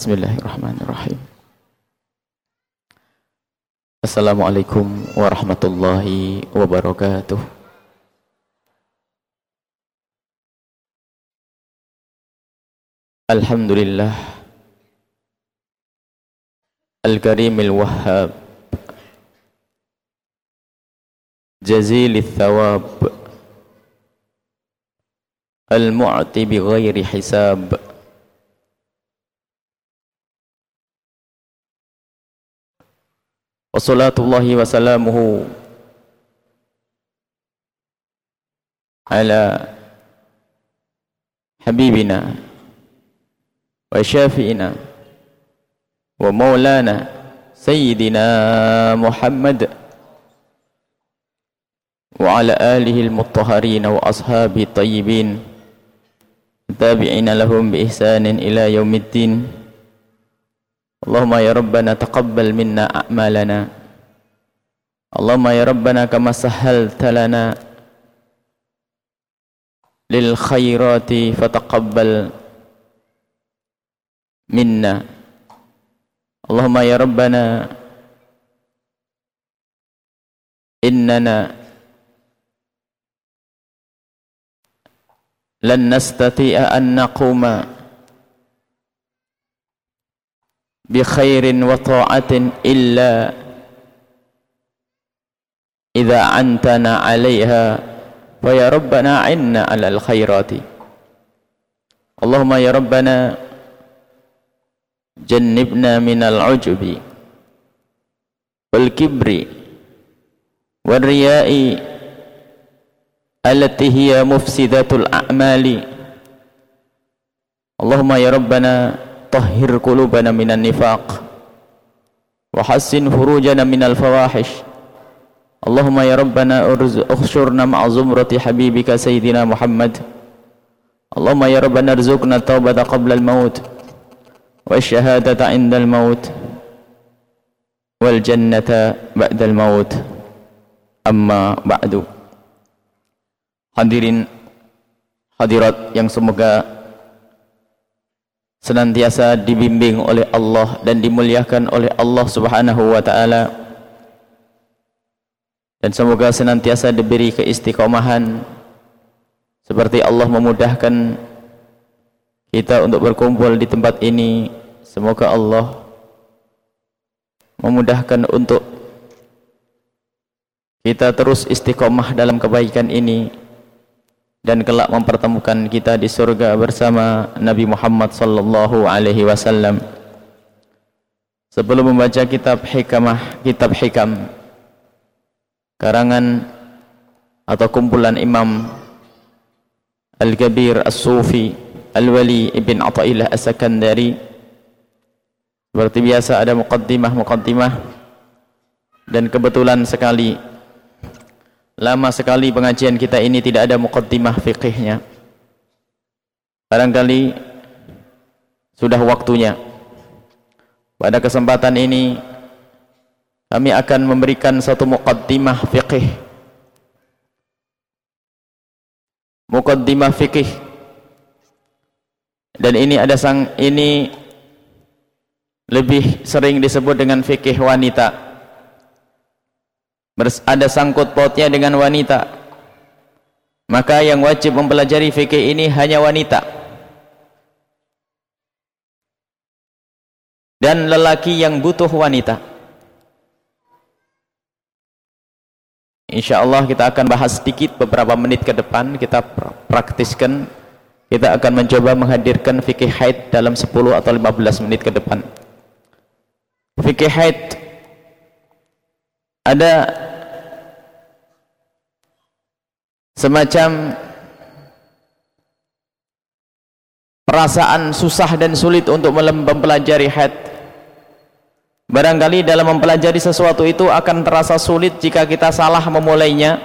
Bismillahirrahmanirrahim. Assalamualaikum warahmatullahi wabarakatuh. Alhamdulillah Al-Karimil Wahhab Jazilil Thawab Al-Mu'ti bi ghairi hisab Wassalatullahi wassalamuhu ala habibina wa syafi'ina wa maulana sayyidina Muhammad wa ala alihi al-mutahharin wa ashabi tayyibin tabi'ina lahum bi ihsanin ila yaumiddin اللهم يا ربنا تقبل منا أعمالنا. اللهم يا ربنا كما سهلت لنا للخيرات فتقبل منا. اللهم يا ربنا إننا لن نستطيع أن نقوم بخير وطاعة إلا إذا عنتنا عليها. فيا ربنا عنا على الخيرات. اللهم يا ربنا جنبنا من العجب والكبر والرياء التي هي مفسدة الأعمال. اللهم يا ربنا طهر قلوبنا من النفاق وحسن فروجنا من الفواحش. اللهم يا ربنا اخشرنا مع زمرة حبيبك سيدنا محمد. اللهم يا ربنا ارزقنا التوبة قبل الموت والشهادة عند الموت والجنة بعد الموت. أما بعد. Hadirin hadirat yang semoga senantiasa dibimbing oleh Allah dan dimuliakan oleh Allah Subhanahu wa taala. Dan semoga senantiasa diberi keistiqomahan. Seperti Allah memudahkan kita untuk berkumpul di tempat ini semoga Allah memudahkan untuk kita terus istiqomah dalam kebaikan ini dan kelak mempertemukan kita di surga bersama Nabi Muhammad sallallahu alaihi wasallam. Sebelum membaca kitab Hikamah, kitab Hikam karangan atau kumpulan Imam Al-Kabir As-Sufi Al-Wali Ibn Athaillah As-Sakandari seperti biasa ada muqaddimah-muqaddimah dan kebetulan sekali Lama sekali pengajian kita ini tidak ada muqaddimah fiqihnya. Barangkali sudah waktunya. Pada kesempatan ini kami akan memberikan satu muqaddimah fiqih. Muqaddimah fiqih. Dan ini ada sang ini lebih sering disebut dengan fikih wanita ada sangkut pautnya dengan wanita. Maka yang wajib mempelajari fikih ini hanya wanita. Dan lelaki yang butuh wanita. Insyaallah kita akan bahas sedikit beberapa menit ke depan. Kita praktiskan. Kita akan mencoba menghadirkan fikih haid dalam 10 atau 15 menit ke depan. Fikih haid. Ada semacam perasaan susah dan sulit untuk mempelajari haid barangkali dalam mempelajari sesuatu itu akan terasa sulit jika kita salah memulainya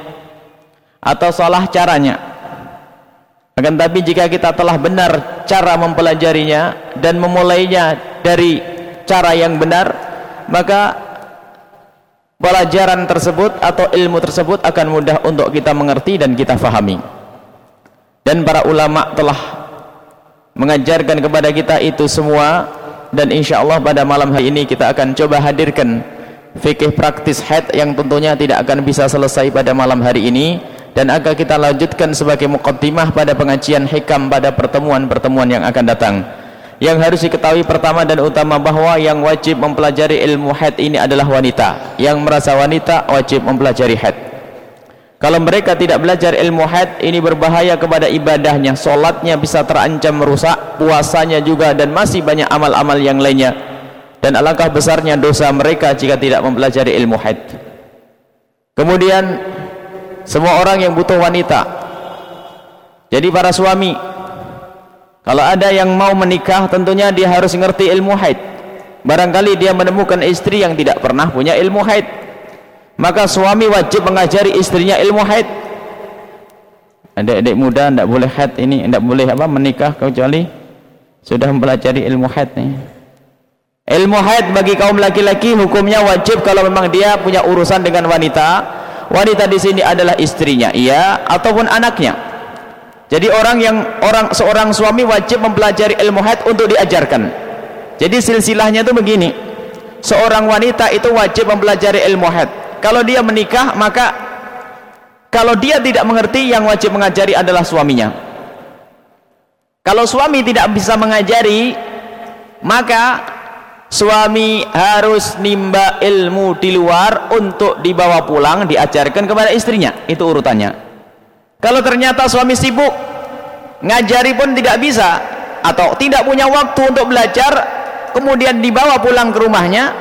atau salah caranya. Akan tapi jika kita telah benar cara mempelajarinya dan memulainya dari cara yang benar maka pelajaran tersebut atau ilmu tersebut akan mudah untuk kita mengerti dan kita fahami. Dan para ulama telah mengajarkan kepada kita itu semua. Dan insya Allah pada malam hari ini kita akan coba hadirkan fikih praktis haid yang tentunya tidak akan bisa selesai pada malam hari ini. Dan akan kita lanjutkan sebagai mukaddimah pada pengajian hikam pada pertemuan-pertemuan yang akan datang yang harus diketahui pertama dan utama bahwa yang wajib mempelajari ilmu haid ini adalah wanita. Yang merasa wanita wajib mempelajari haid kalau mereka tidak belajar ilmu haid ini berbahaya kepada ibadahnya. Solatnya bisa terancam merusak puasanya juga dan masih banyak amal-amal yang lainnya. Dan alangkah besarnya dosa mereka jika tidak mempelajari ilmu haid kemudian semua orang yang butuh wanita. Jadi para suami kalau ada yang mau menikah tentunya dia harus mengerti ilmu haid. Barangkali dia menemukan istri yang tidak pernah punya ilmu haid. Maka suami wajib mengajari istrinya ilmu haid. Adik-adik muda tidak boleh haid ini tidak boleh apa menikah kecuali sudah mempelajari ilmu haid nih ilmu haid bagi kaum laki-laki hukumnya wajib kalau memang dia punya urusan dengan wanita. Wanita di sini adalah istrinya iya ataupun anaknya jadi orang yang orang seorang suami wajib mempelajari ilmu haid untuk diajarkan. Jadi silsilahnya itu begini. Seorang wanita itu wajib mempelajari ilmu haid. Kalau dia menikah maka kalau dia tidak mengerti yang wajib mengajari adalah suaminya. Kalau suami tidak bisa mengajari maka suami harus nimba ilmu di luar untuk dibawa pulang diajarkan kepada istrinya. Itu urutannya kalau ternyata suami sibuk ngajari pun tidak bisa atau tidak punya waktu untuk belajar kemudian dibawa pulang ke rumahnya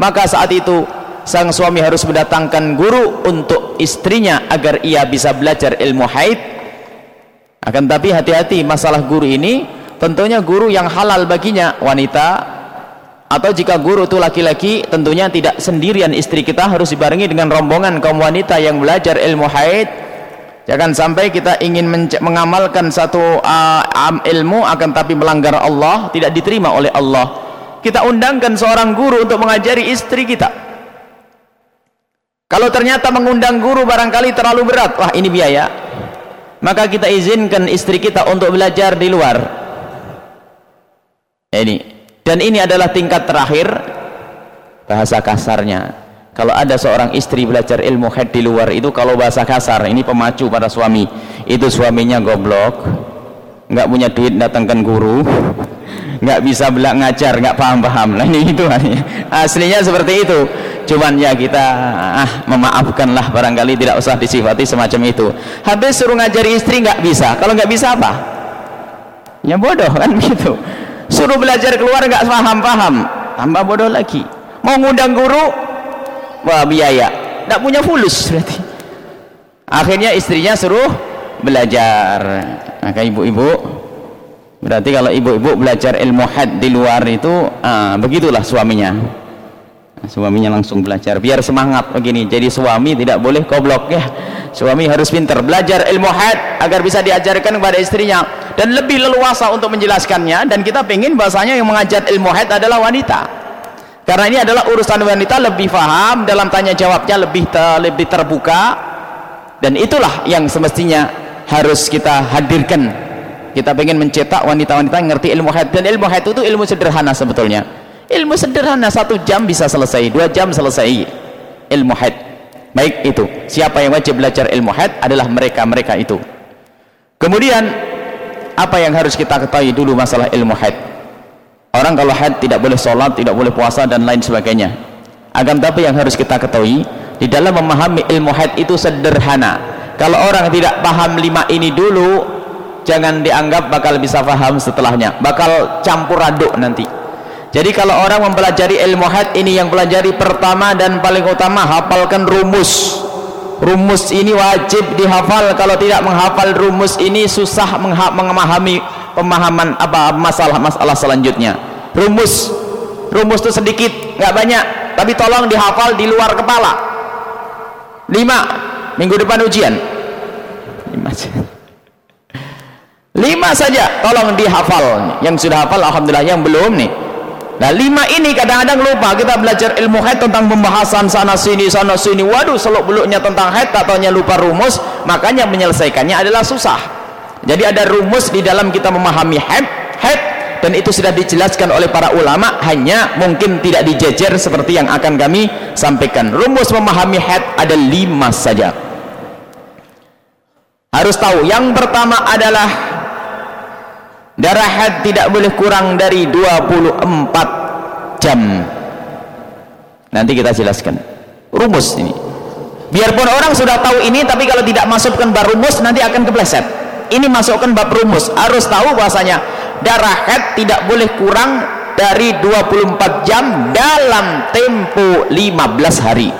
maka saat itu sang suami harus mendatangkan guru untuk istrinya agar ia bisa belajar ilmu haid. Akan tapi hati-hati masalah guru ini tentunya guru yang halal baginya wanita. Atau jika guru itu laki-laki tentunya tidak sendirian istri kita harus dibarengi dengan rombongan kaum wanita yang belajar ilmu haid Jangan sampai kita ingin mengamalkan satu uh, ilmu akan tapi melanggar Allah, tidak diterima oleh Allah. Kita undangkan seorang guru untuk mengajari istri kita. Kalau ternyata mengundang guru barangkali terlalu berat, wah ini biaya. Maka kita izinkan istri kita untuk belajar di luar. Ini. Dan ini adalah tingkat terakhir bahasa kasarnya kalau ada seorang istri belajar ilmu haid di luar itu kalau bahasa kasar ini pemacu pada suami. Itu suaminya goblok nggak punya duit datangkan guru nggak bisa belak ngajar nggak paham-paham. Nah ini itu aslinya seperti itu. Cuman ya kita ah memaafkanlah barangkali tidak usah disifati semacam itu. Habis suruh ngajari istri nggak bisa. Kalau nggak bisa apa? Ya bodoh kan begitu suruh belajar keluar nggak paham-paham. Tambah bodoh lagi. Mau ngundang guru wah biaya. Tidak punya fulus berarti. Akhirnya istrinya suruh belajar. Maka ibu-ibu berarti kalau ibu-ibu belajar ilmu had di luar itu ah, begitulah suaminya. Suaminya langsung belajar. Biar semangat begini. Jadi suami tidak boleh goblok ya. Suami harus pintar belajar ilmu had agar bisa diajarkan kepada istrinya. Dan lebih leluasa untuk menjelaskannya. Dan kita pengen bahasanya yang mengajar ilmu had adalah wanita karena ini adalah urusan wanita lebih paham dalam tanya jawabnya lebih te, lebih terbuka. Dan itulah yang semestinya harus kita hadirkan. Kita ingin mencetak wanita-wanita yang ngerti ilmu haid. Dan ilmu haid itu ilmu sederhana sebetulnya. Ilmu sederhana satu jam bisa selesai dua jam selesai ilmu haid. Baik itu siapa yang wajib belajar ilmu haid adalah mereka-mereka itu. Kemudian apa yang harus kita ketahui dulu masalah ilmu haid orang kalau haid tidak boleh sholat tidak boleh puasa dan lain sebagainya. Akan tapi yang harus kita ketahui di dalam memahami ilmu haid itu sederhana. Kalau orang tidak paham lima ini dulu jangan dianggap bakal bisa paham setelahnya. Bakal campur aduk nanti. Jadi kalau orang mempelajari ilmu haid ini yang pelajari pertama dan paling utama hafalkan rumus. Rumus ini wajib dihafal. Kalau tidak menghafal rumus ini susah memahami pemahaman apa masalah-masalah selanjutnya. Rumus. Rumus itu sedikit nggak banyak. Tapi tolong dihafal di luar kepala. Lima. Minggu depan ujian. Lima lima saja. Tolong dihafal. Yang sudah hafal Alhamdulillah. Yang belum nih. Nah lima ini kadang-kadang lupa. Kita belajar ilmu haid tentang pembahasan sana sini sana sini. Waduh seluk beluknya tentang haid katanya lupa rumus, makanya menyelesaikannya adalah susah jadi ada rumus di dalam kita memahami haid haid dan itu sudah dijelaskan oleh para ulama hanya mungkin tidak dijejer seperti yang akan kami sampaikan. Rumus memahami head ada lima saja. Harus tahu yang pertama adalah darah haid tidak boleh kurang dari 24 jam. Nanti kita jelaskan. Rumus ini. Biarpun orang sudah tahu ini tapi kalau tidak masukkan bab rumus nanti akan kepleset ini masukkan bab rumus. Harus tahu bahasanya darah haid tidak boleh kurang dari 24 jam dalam tempo 15 hari.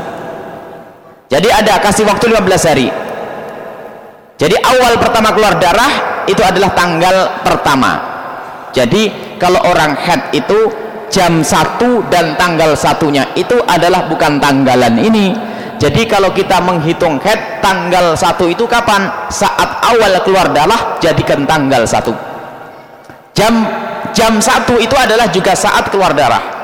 Jadi ada kasih waktu 15 hari. Jadi awal pertama keluar darah itu adalah tanggal pertama. Jadi kalau orang head itu jam satu dan tanggal satunya itu adalah bukan tanggalan ini jadi kalau kita menghitung head tanggal satu itu kapan? Saat awal keluar darah jadikan tanggal satu. Jam jam satu itu adalah juga saat keluar darah.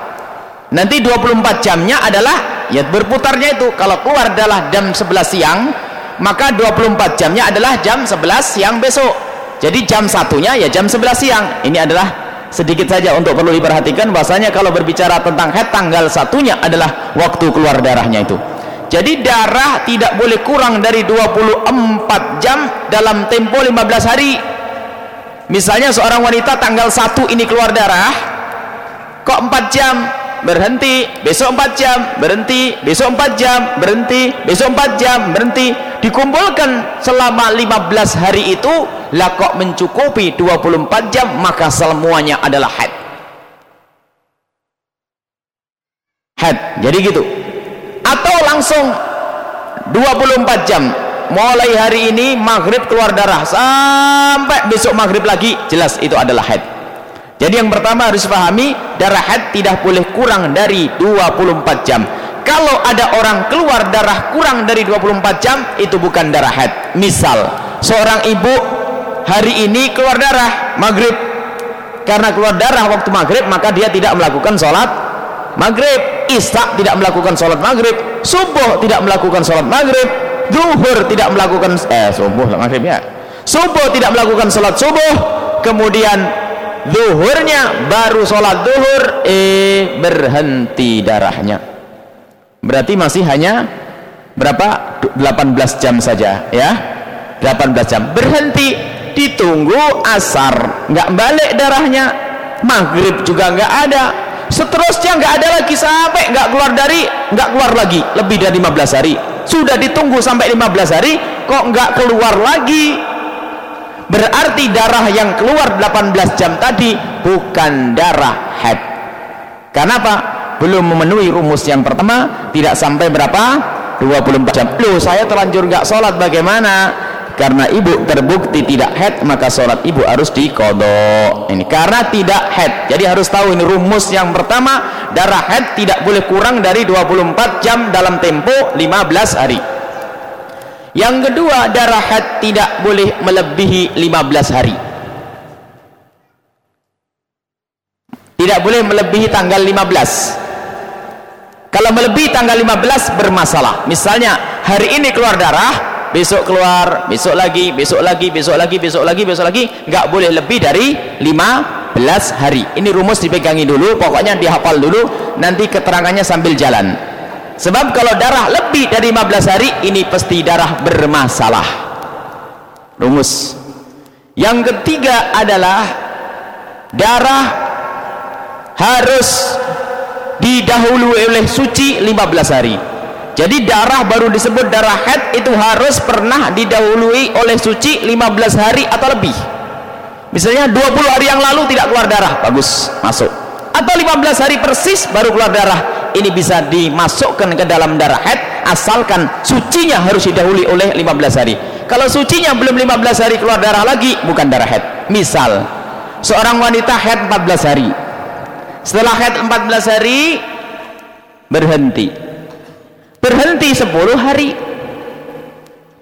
Nanti 24 jamnya adalah ya berputarnya itu. Kalau keluar darah jam 11 siang maka 24 jamnya adalah jam 11 siang besok. Jadi jam satunya ya jam 11 siang. Ini adalah sedikit saja untuk perlu diperhatikan bahasanya kalau berbicara tentang head tanggal satunya adalah waktu keluar darahnya itu jadi darah tidak boleh kurang dari 24 jam dalam tempo 15 hari. Misalnya seorang wanita tanggal 1 ini keluar darah kok 4 jam? Berhenti besok 4 jam berhenti besok 4 jam berhenti besok 4 jam berhenti. Dikumpulkan selama 15 hari itu lah kok mencukupi 24 jam maka semuanya adalah haid. Haid jadi gitu atau langsung 24 jam. Mulai hari ini maghrib keluar darah. Sampai besok maghrib lagi jelas itu adalah haid. Jadi yang pertama harus pahami darah haid tidak boleh kurang dari 24 jam. Kalau ada orang keluar darah kurang dari 24 jam itu bukan darah haid. Misal seorang ibu hari ini keluar darah maghrib. Karena keluar darah waktu maghrib maka dia tidak melakukan sholat maghrib isya tidak melakukan sholat maghrib subuh tidak melakukan sholat maghrib zuhur tidak melakukan eh subuh maghrib ya. Subuh tidak melakukan sholat subuh kemudian zuhurnya baru sholat zuhur eh berhenti darahnya. Berarti masih hanya berapa? 18 jam saja ya. 18 jam. Berhenti ditunggu asar. Nggak balik darahnya. Maghrib juga nggak ada seterusnya nggak ada lagi sampai nggak keluar dari nggak keluar lagi lebih dari 15 hari sudah ditunggu sampai 15 hari kok nggak keluar lagi berarti darah yang keluar 18 jam tadi bukan darah haid kenapa? belum memenuhi rumus yang pertama tidak sampai berapa? 24 jam loh saya terlanjur gak sholat bagaimana? Karena ibu terbukti tidak haid maka sholat ibu harus dikodok. Ini karena tidak haid jadi harus tahu ini rumus yang pertama darah haid tidak boleh kurang dari 24 jam dalam tempo 15 hari. Yang kedua darah haid tidak boleh melebihi 15 hari. Tidak boleh melebihi tanggal 15 kalau melebihi tanggal 15 bermasalah. Misalnya hari ini keluar darah besok keluar besok lagi besok lagi besok lagi besok lagi besok lagi. Nggak boleh lebih dari 15 hari. Ini rumus dipegangi dulu pokoknya dihafal dulu. Nanti keterangannya sambil jalan. Sebab kalau darah lebih dari 15 hari ini pasti darah bermasalah. Rumus. Yang ketiga adalah darah harus didahului oleh suci 15 hari jadi darah baru disebut darah head itu harus pernah didahului oleh suci 15 hari atau lebih. Misalnya 20 hari yang lalu tidak keluar darah bagus masuk. Atau 15 hari persis baru keluar darah ini bisa dimasukkan ke dalam darah haid asalkan sucinya harus didahului oleh 15 hari. Kalau sucinya belum 15 hari keluar darah lagi bukan darah haid misal seorang wanita haid 14 hari. Setelah haid 14 hari berhenti berhenti 10 hari.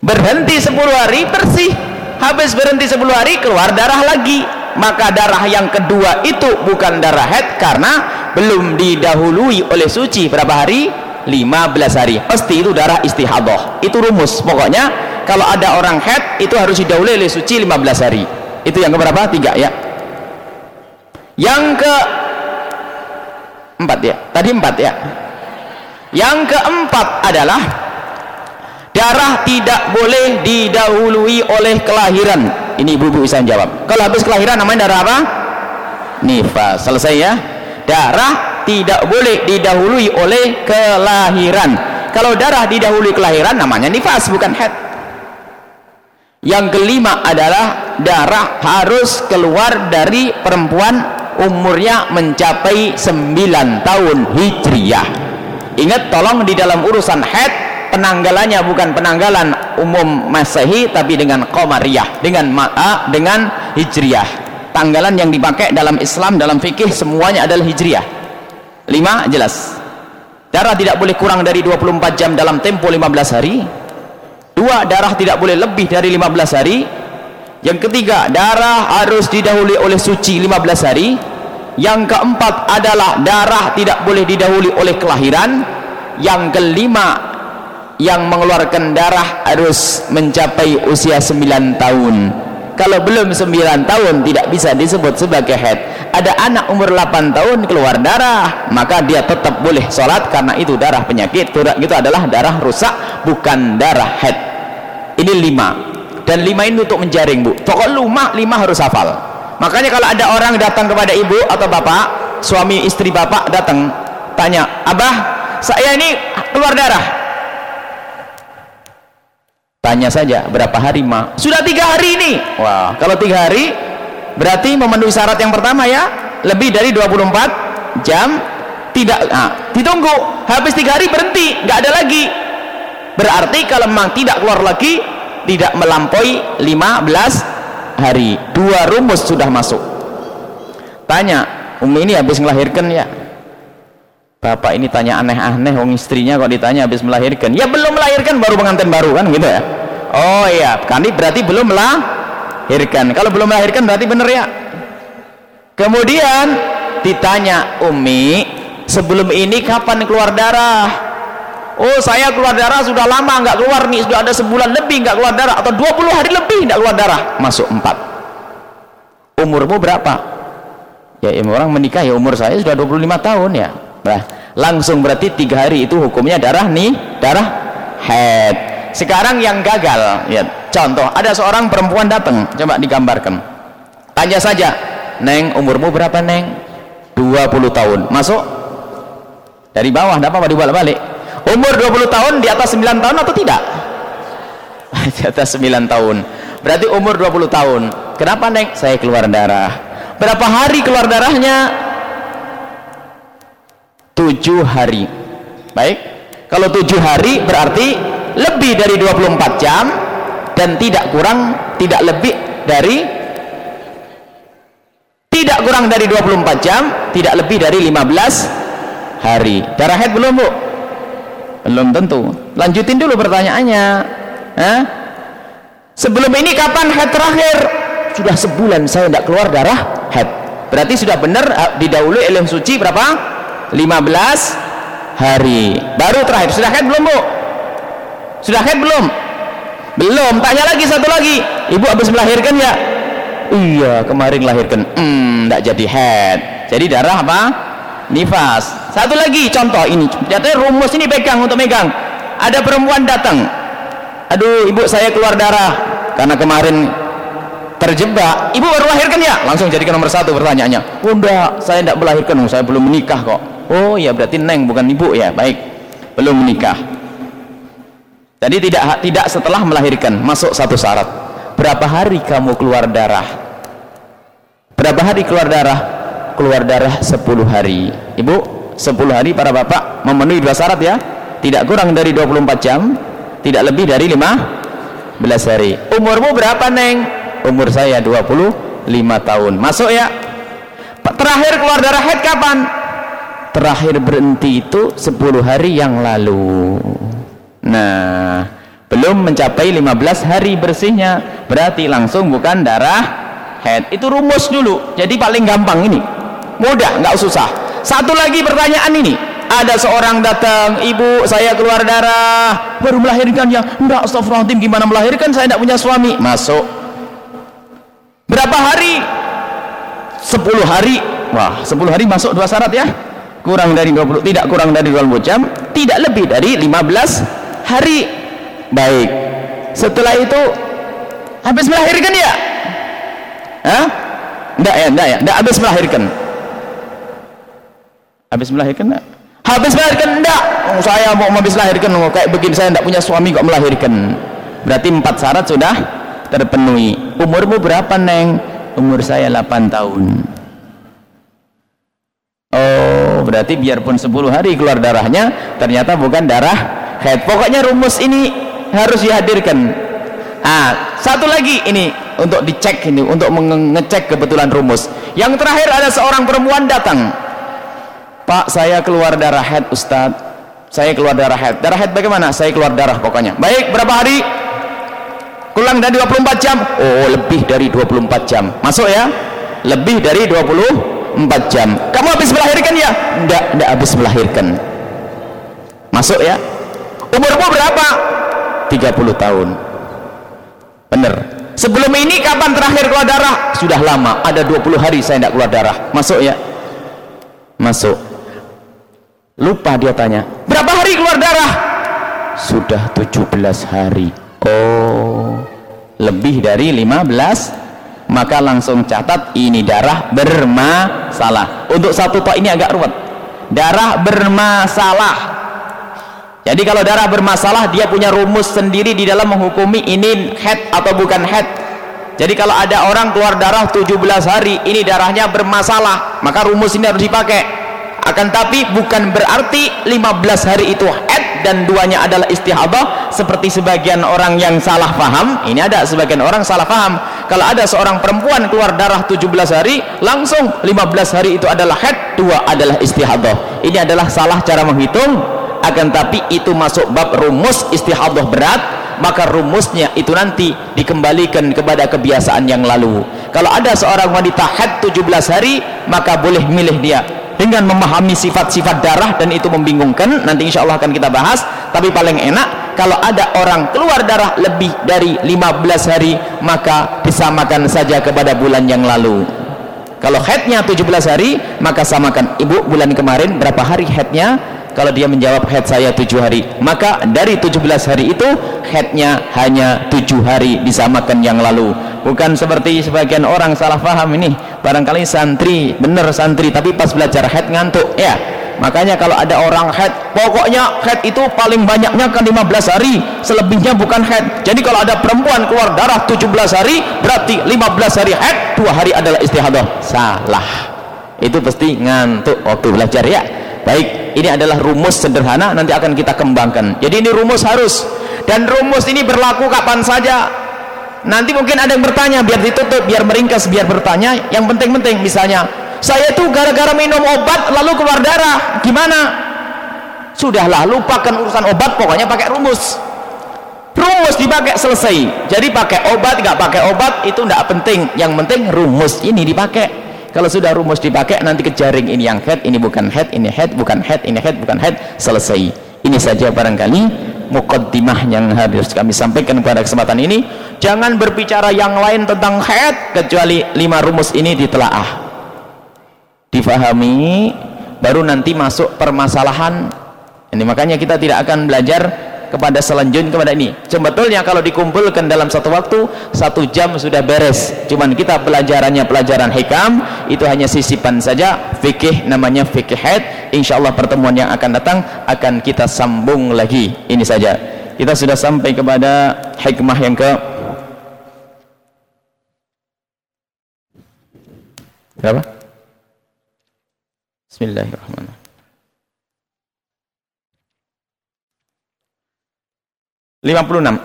Berhenti 10 hari bersih. Habis berhenti 10 hari keluar darah lagi. Maka darah yang kedua itu bukan darah haid karena belum didahului oleh suci berapa hari? 15 hari. Pasti itu darah istihadah. Itu rumus. Pokoknya kalau ada orang haid itu harus didahului oleh suci 15 hari. Itu yang keberapa? tiga ya. Yang ke empat ya. Tadi empat ya yang keempat adalah darah tidak boleh didahului oleh kelahiran. Ini ibu-ibu bisa jawab kalau habis kelahiran namanya darah apa? nifas. Selesai ya. Darah tidak boleh didahului oleh kelahiran. Kalau darah didahului kelahiran namanya nifas bukan head. Yang kelima adalah darah harus keluar dari perempuan umurnya mencapai 9 tahun hijriyah ingat tolong di dalam urusan head penanggalannya bukan penanggalan umum masehi tapi dengan qamariyah dengan ma'a dengan hijriyah. Tanggalan yang dipakai dalam Islam dalam fikih semuanya adalah hijriyah. Lima jelas. Darah tidak boleh kurang dari 24 jam dalam tempo 15 hari. Dua darah tidak boleh lebih dari 15 hari. Yang ketiga darah harus didahului oleh suci 15 hari yang keempat adalah darah tidak boleh didahului oleh kelahiran. Yang kelima yang mengeluarkan darah harus mencapai usia 9 tahun. Kalau belum 9 tahun tidak bisa disebut sebagai head ada anak umur 8 tahun keluar darah maka dia tetap boleh sholat karena itu darah penyakit. Itu adalah darah rusak bukan darah head ini lima. Dan lima ini untuk menjaring bu. Pokok lima, lima harus hafal makanya kalau ada orang datang kepada ibu atau bapak suami istri bapak datang tanya abah saya ini keluar darah. Tanya saja berapa hari ma? Sudah tiga hari ini. Wah kalau tiga hari berarti memenuhi syarat yang pertama ya lebih dari 24 jam tidak nah, ditunggu. Habis tiga hari berhenti nggak ada lagi. Berarti kalau memang tidak keluar lagi tidak melampaui 15 hari dua rumus sudah masuk. Tanya Umi ini habis melahirkan ya? Bapak ini tanya aneh-aneh wong istrinya kok ditanya habis melahirkan. Ya belum melahirkan baru pengantin baru kan gitu ya? Oh iya kami berarti belum melahirkan. Kalau belum melahirkan berarti benar ya? Kemudian ditanya Umi sebelum ini kapan keluar darah oh saya keluar darah sudah lama nggak keluar nih sudah ada sebulan lebih nggak keluar darah atau 20 hari lebih nggak keluar darah. Masuk empat. Umurmu berapa? Ya orang menikah ya umur saya sudah 25 tahun ya. Nah langsung berarti tiga hari itu hukumnya darah nih darah head. Sekarang yang gagal ya contoh ada seorang perempuan datang coba digambarkan. Tanya saja neng umurmu berapa neng? 20 tahun. Masuk? Dari bawah tidak apa-apa dibalik balik umur 20 tahun di atas 9 tahun atau tidak? Di atas 9 tahun. Berarti umur 20 tahun. Kenapa neng? Saya keluar darah. Berapa hari keluar darahnya? Tujuh hari. Baik. Kalau tujuh hari berarti lebih dari 24 jam dan tidak kurang tidak lebih dari tidak kurang dari 24 jam tidak lebih dari 15 hari. Darah head belum bu? Belum tentu. Lanjutin dulu pertanyaannya. Hah? sebelum ini kapan head terakhir? Sudah sebulan saya tidak keluar darah. Head. Berarti sudah benar eh, didahului oleh suci berapa? 15 hari. Baru terakhir. Sudah head belum bu? Sudah head belum? Belum. Tanya lagi satu lagi. Ibu habis melahirkan ya? Iya kemarin lahirkan. Hmm tidak jadi head. Jadi darah apa nifas. Satu lagi contoh ini. Jatuhnya rumus ini pegang untuk megang. Ada perempuan datang. Aduh ibu saya keluar darah. Karena kemarin terjebak. Ibu baru lahirkan ya? Langsung jadikan nomor satu pertanyaannya. Oh saya tidak melahirkan. Saya belum menikah kok. Oh ya berarti neng bukan ibu ya? Baik. Belum menikah. Jadi tidak tidak setelah melahirkan. Masuk satu syarat. Berapa hari kamu keluar darah? Berapa hari keluar darah keluar darah 10 hari. Ibu 10 hari para bapak memenuhi dua syarat ya. Tidak kurang dari 24 jam tidak lebih dari 15 hari. Umurmu berapa neng? Umur saya 25 tahun. Masuk ya. Terakhir keluar darah head kapan? Terakhir berhenti itu 10 hari yang lalu. Nah belum mencapai 15 hari bersihnya. Berarti langsung bukan darah head itu rumus dulu. Jadi paling gampang ini mudah nggak susah. Satu lagi pertanyaan ini. Ada seorang datang ibu saya keluar darah. Baru melahirkan ya? Enggak astagfirullahaladzim gimana melahirkan? Saya tidak punya suami. Masuk. Berapa hari? 10 hari. Wah 10 hari masuk dua syarat ya? Kurang dari 20 tidak kurang dari 20 jam tidak lebih dari 15 hari. Baik. Setelah itu habis melahirkan ya Hah? enggak ya enggak ya? Enggak habis melahirkan habis melahirkan enggak? Habis melahirkan enggak? Oh, saya mau habis melahirkan oh, kayak begini saya enggak punya suami kok melahirkan. Berarti empat syarat sudah terpenuhi. Umurmu berapa neng? Umur saya 8 tahun. Oh berarti biarpun 10 hari keluar darahnya ternyata bukan darah head pokoknya rumus ini harus dihadirkan. Ah satu lagi ini untuk dicek ini untuk mengecek kebetulan rumus. Yang terakhir ada seorang perempuan datang Pak saya keluar darah head Ustadz saya keluar darah head. Darah head bagaimana? Saya keluar darah pokoknya. Baik berapa hari? Kurang dari 24 jam. Oh lebih dari 24 jam. Masuk ya? Lebih dari 20 4 jam. Kamu habis melahirkan ya? Enggak enggak habis melahirkan. Masuk ya? Umurmu berapa? 30 tahun. Bener. Sebelum ini kapan terakhir keluar darah? Sudah lama. Ada 20 hari saya tidak keluar darah. Masuk ya? Masuk lupa dia tanya berapa hari keluar darah? Sudah 17 hari. Oh lebih dari 15 maka langsung catat ini darah bermasalah. Untuk satu tok ini agak ruwet. Darah bermasalah. Jadi kalau darah bermasalah dia punya rumus sendiri di dalam menghukumi ini head atau bukan head. Jadi kalau ada orang keluar darah 17 hari ini darahnya bermasalah. Maka rumus ini harus dipakai akan tapi bukan berarti 15 hari itu head dan duanya adalah istihadah seperti sebagian orang yang salah paham ini ada sebagian orang salah paham kalau ada seorang perempuan keluar darah 17 hari langsung 15 hari itu adalah head dua adalah istihadah. Ini adalah salah cara menghitung. Akan tapi itu masuk bab rumus istihadah berat maka rumusnya itu nanti dikembalikan kepada kebiasaan yang lalu. Kalau ada seorang wanita head 17 hari maka boleh milih dia dengan memahami sifat-sifat darah dan itu membingungkan nanti insya Allah akan kita bahas. Tapi paling enak kalau ada orang keluar darah lebih dari 15 hari maka disamakan saja kepada bulan yang lalu. Kalau headnya 17 hari maka samakan. Ibu bulan kemarin berapa hari headnya kalau dia menjawab head saya 7 hari maka dari 17 hari itu headnya hanya 7 hari disamakan yang lalu. Bukan seperti sebagian orang salah paham ini. Barangkali santri bener santri tapi pas belajar head ngantuk ya. Makanya kalau ada orang head pokoknya head itu paling banyaknya kan 15 hari selebihnya bukan head. Jadi kalau ada perempuan keluar darah 17 hari berarti 15 hari head dua hari adalah istihadah. Salah. Itu pasti ngantuk waktu belajar ya baik ini adalah rumus sederhana nanti akan kita kembangkan. Jadi ini rumus harus. Dan rumus ini berlaku kapan saja. Nanti mungkin ada yang bertanya biar ditutup biar meringkas biar bertanya. Yang penting-penting misalnya saya tuh gara-gara minum obat lalu keluar darah. Gimana? Sudahlah lupakan urusan obat pokoknya pakai rumus. Rumus dipakai selesai. Jadi pakai obat nggak pakai obat itu tidak penting. Yang penting rumus ini dipakai kalau sudah rumus dipakai nanti kejaring ini yang head ini bukan head ini head bukan head ini head bukan head selesai. Ini saja barangkali mukaddimah yang harus kami sampaikan pada kesempatan ini. Jangan berbicara yang lain tentang head kecuali lima rumus ini ditelaah. Difahami baru nanti masuk permasalahan. Ini makanya kita tidak akan belajar kepada selanjutnya kepada ini. Sebetulnya kalau dikumpulkan dalam satu waktu satu jam sudah beres. Cuman kita pelajarannya pelajaran hikam itu hanya sisipan saja. Fikih namanya fikih head insyaallah pertemuan yang akan datang akan kita sambung lagi. Ini saja. Kita sudah sampai kepada hikmah yang ke berapa? Bismillahirrahmanirrahim. Lima puluh enam.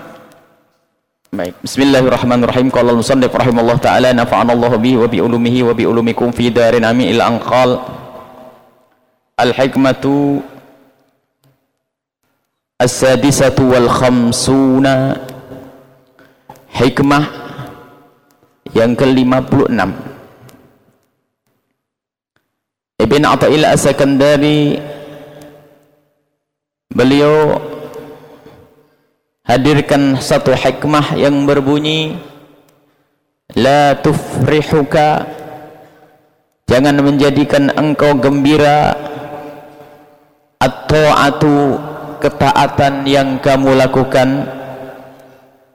Baik. Bismillahirrahmanirrahim. Qala al-musannif rahimallahu taala nafa'ana Allah bihi wa bi ulumihi wa bi ulumikum fi darin amin ila anqal. Al-hikmatu as-sadisatu wal khamsuna hikmah yang ke-56 Ibn Atta'il As-Sakandari beliau hadirkan satu hikmah yang berbunyi la tufrihuka. Jangan menjadikan engkau gembira. Atau atu ketaatan yang kamu lakukan.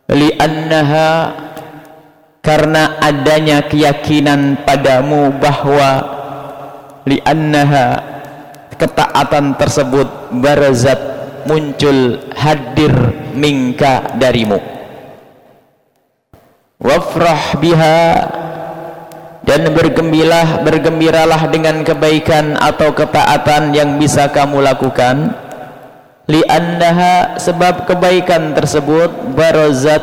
Li'annaha karena adanya keyakinan padamu bahwa li'annaha ketaatan tersebut barazat muncul hadir mingka darimu. Wafrah biha dan bergembiralah bergembiralah dengan kebaikan atau ketaatan yang bisa kamu lakukan. Li'annaha sebab kebaikan tersebut barazat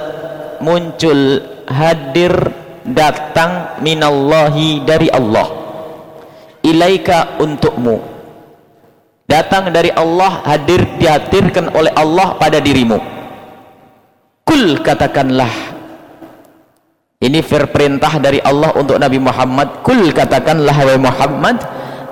muncul hadir datang minallahi dari Allah. Ilaika untukmu. Datang dari Allah hadir dihadirkan oleh Allah pada dirimu kul katakanlah. Ini perintah dari Allah untuk Nabi Muhammad. Kul katakanlah wahai Muhammad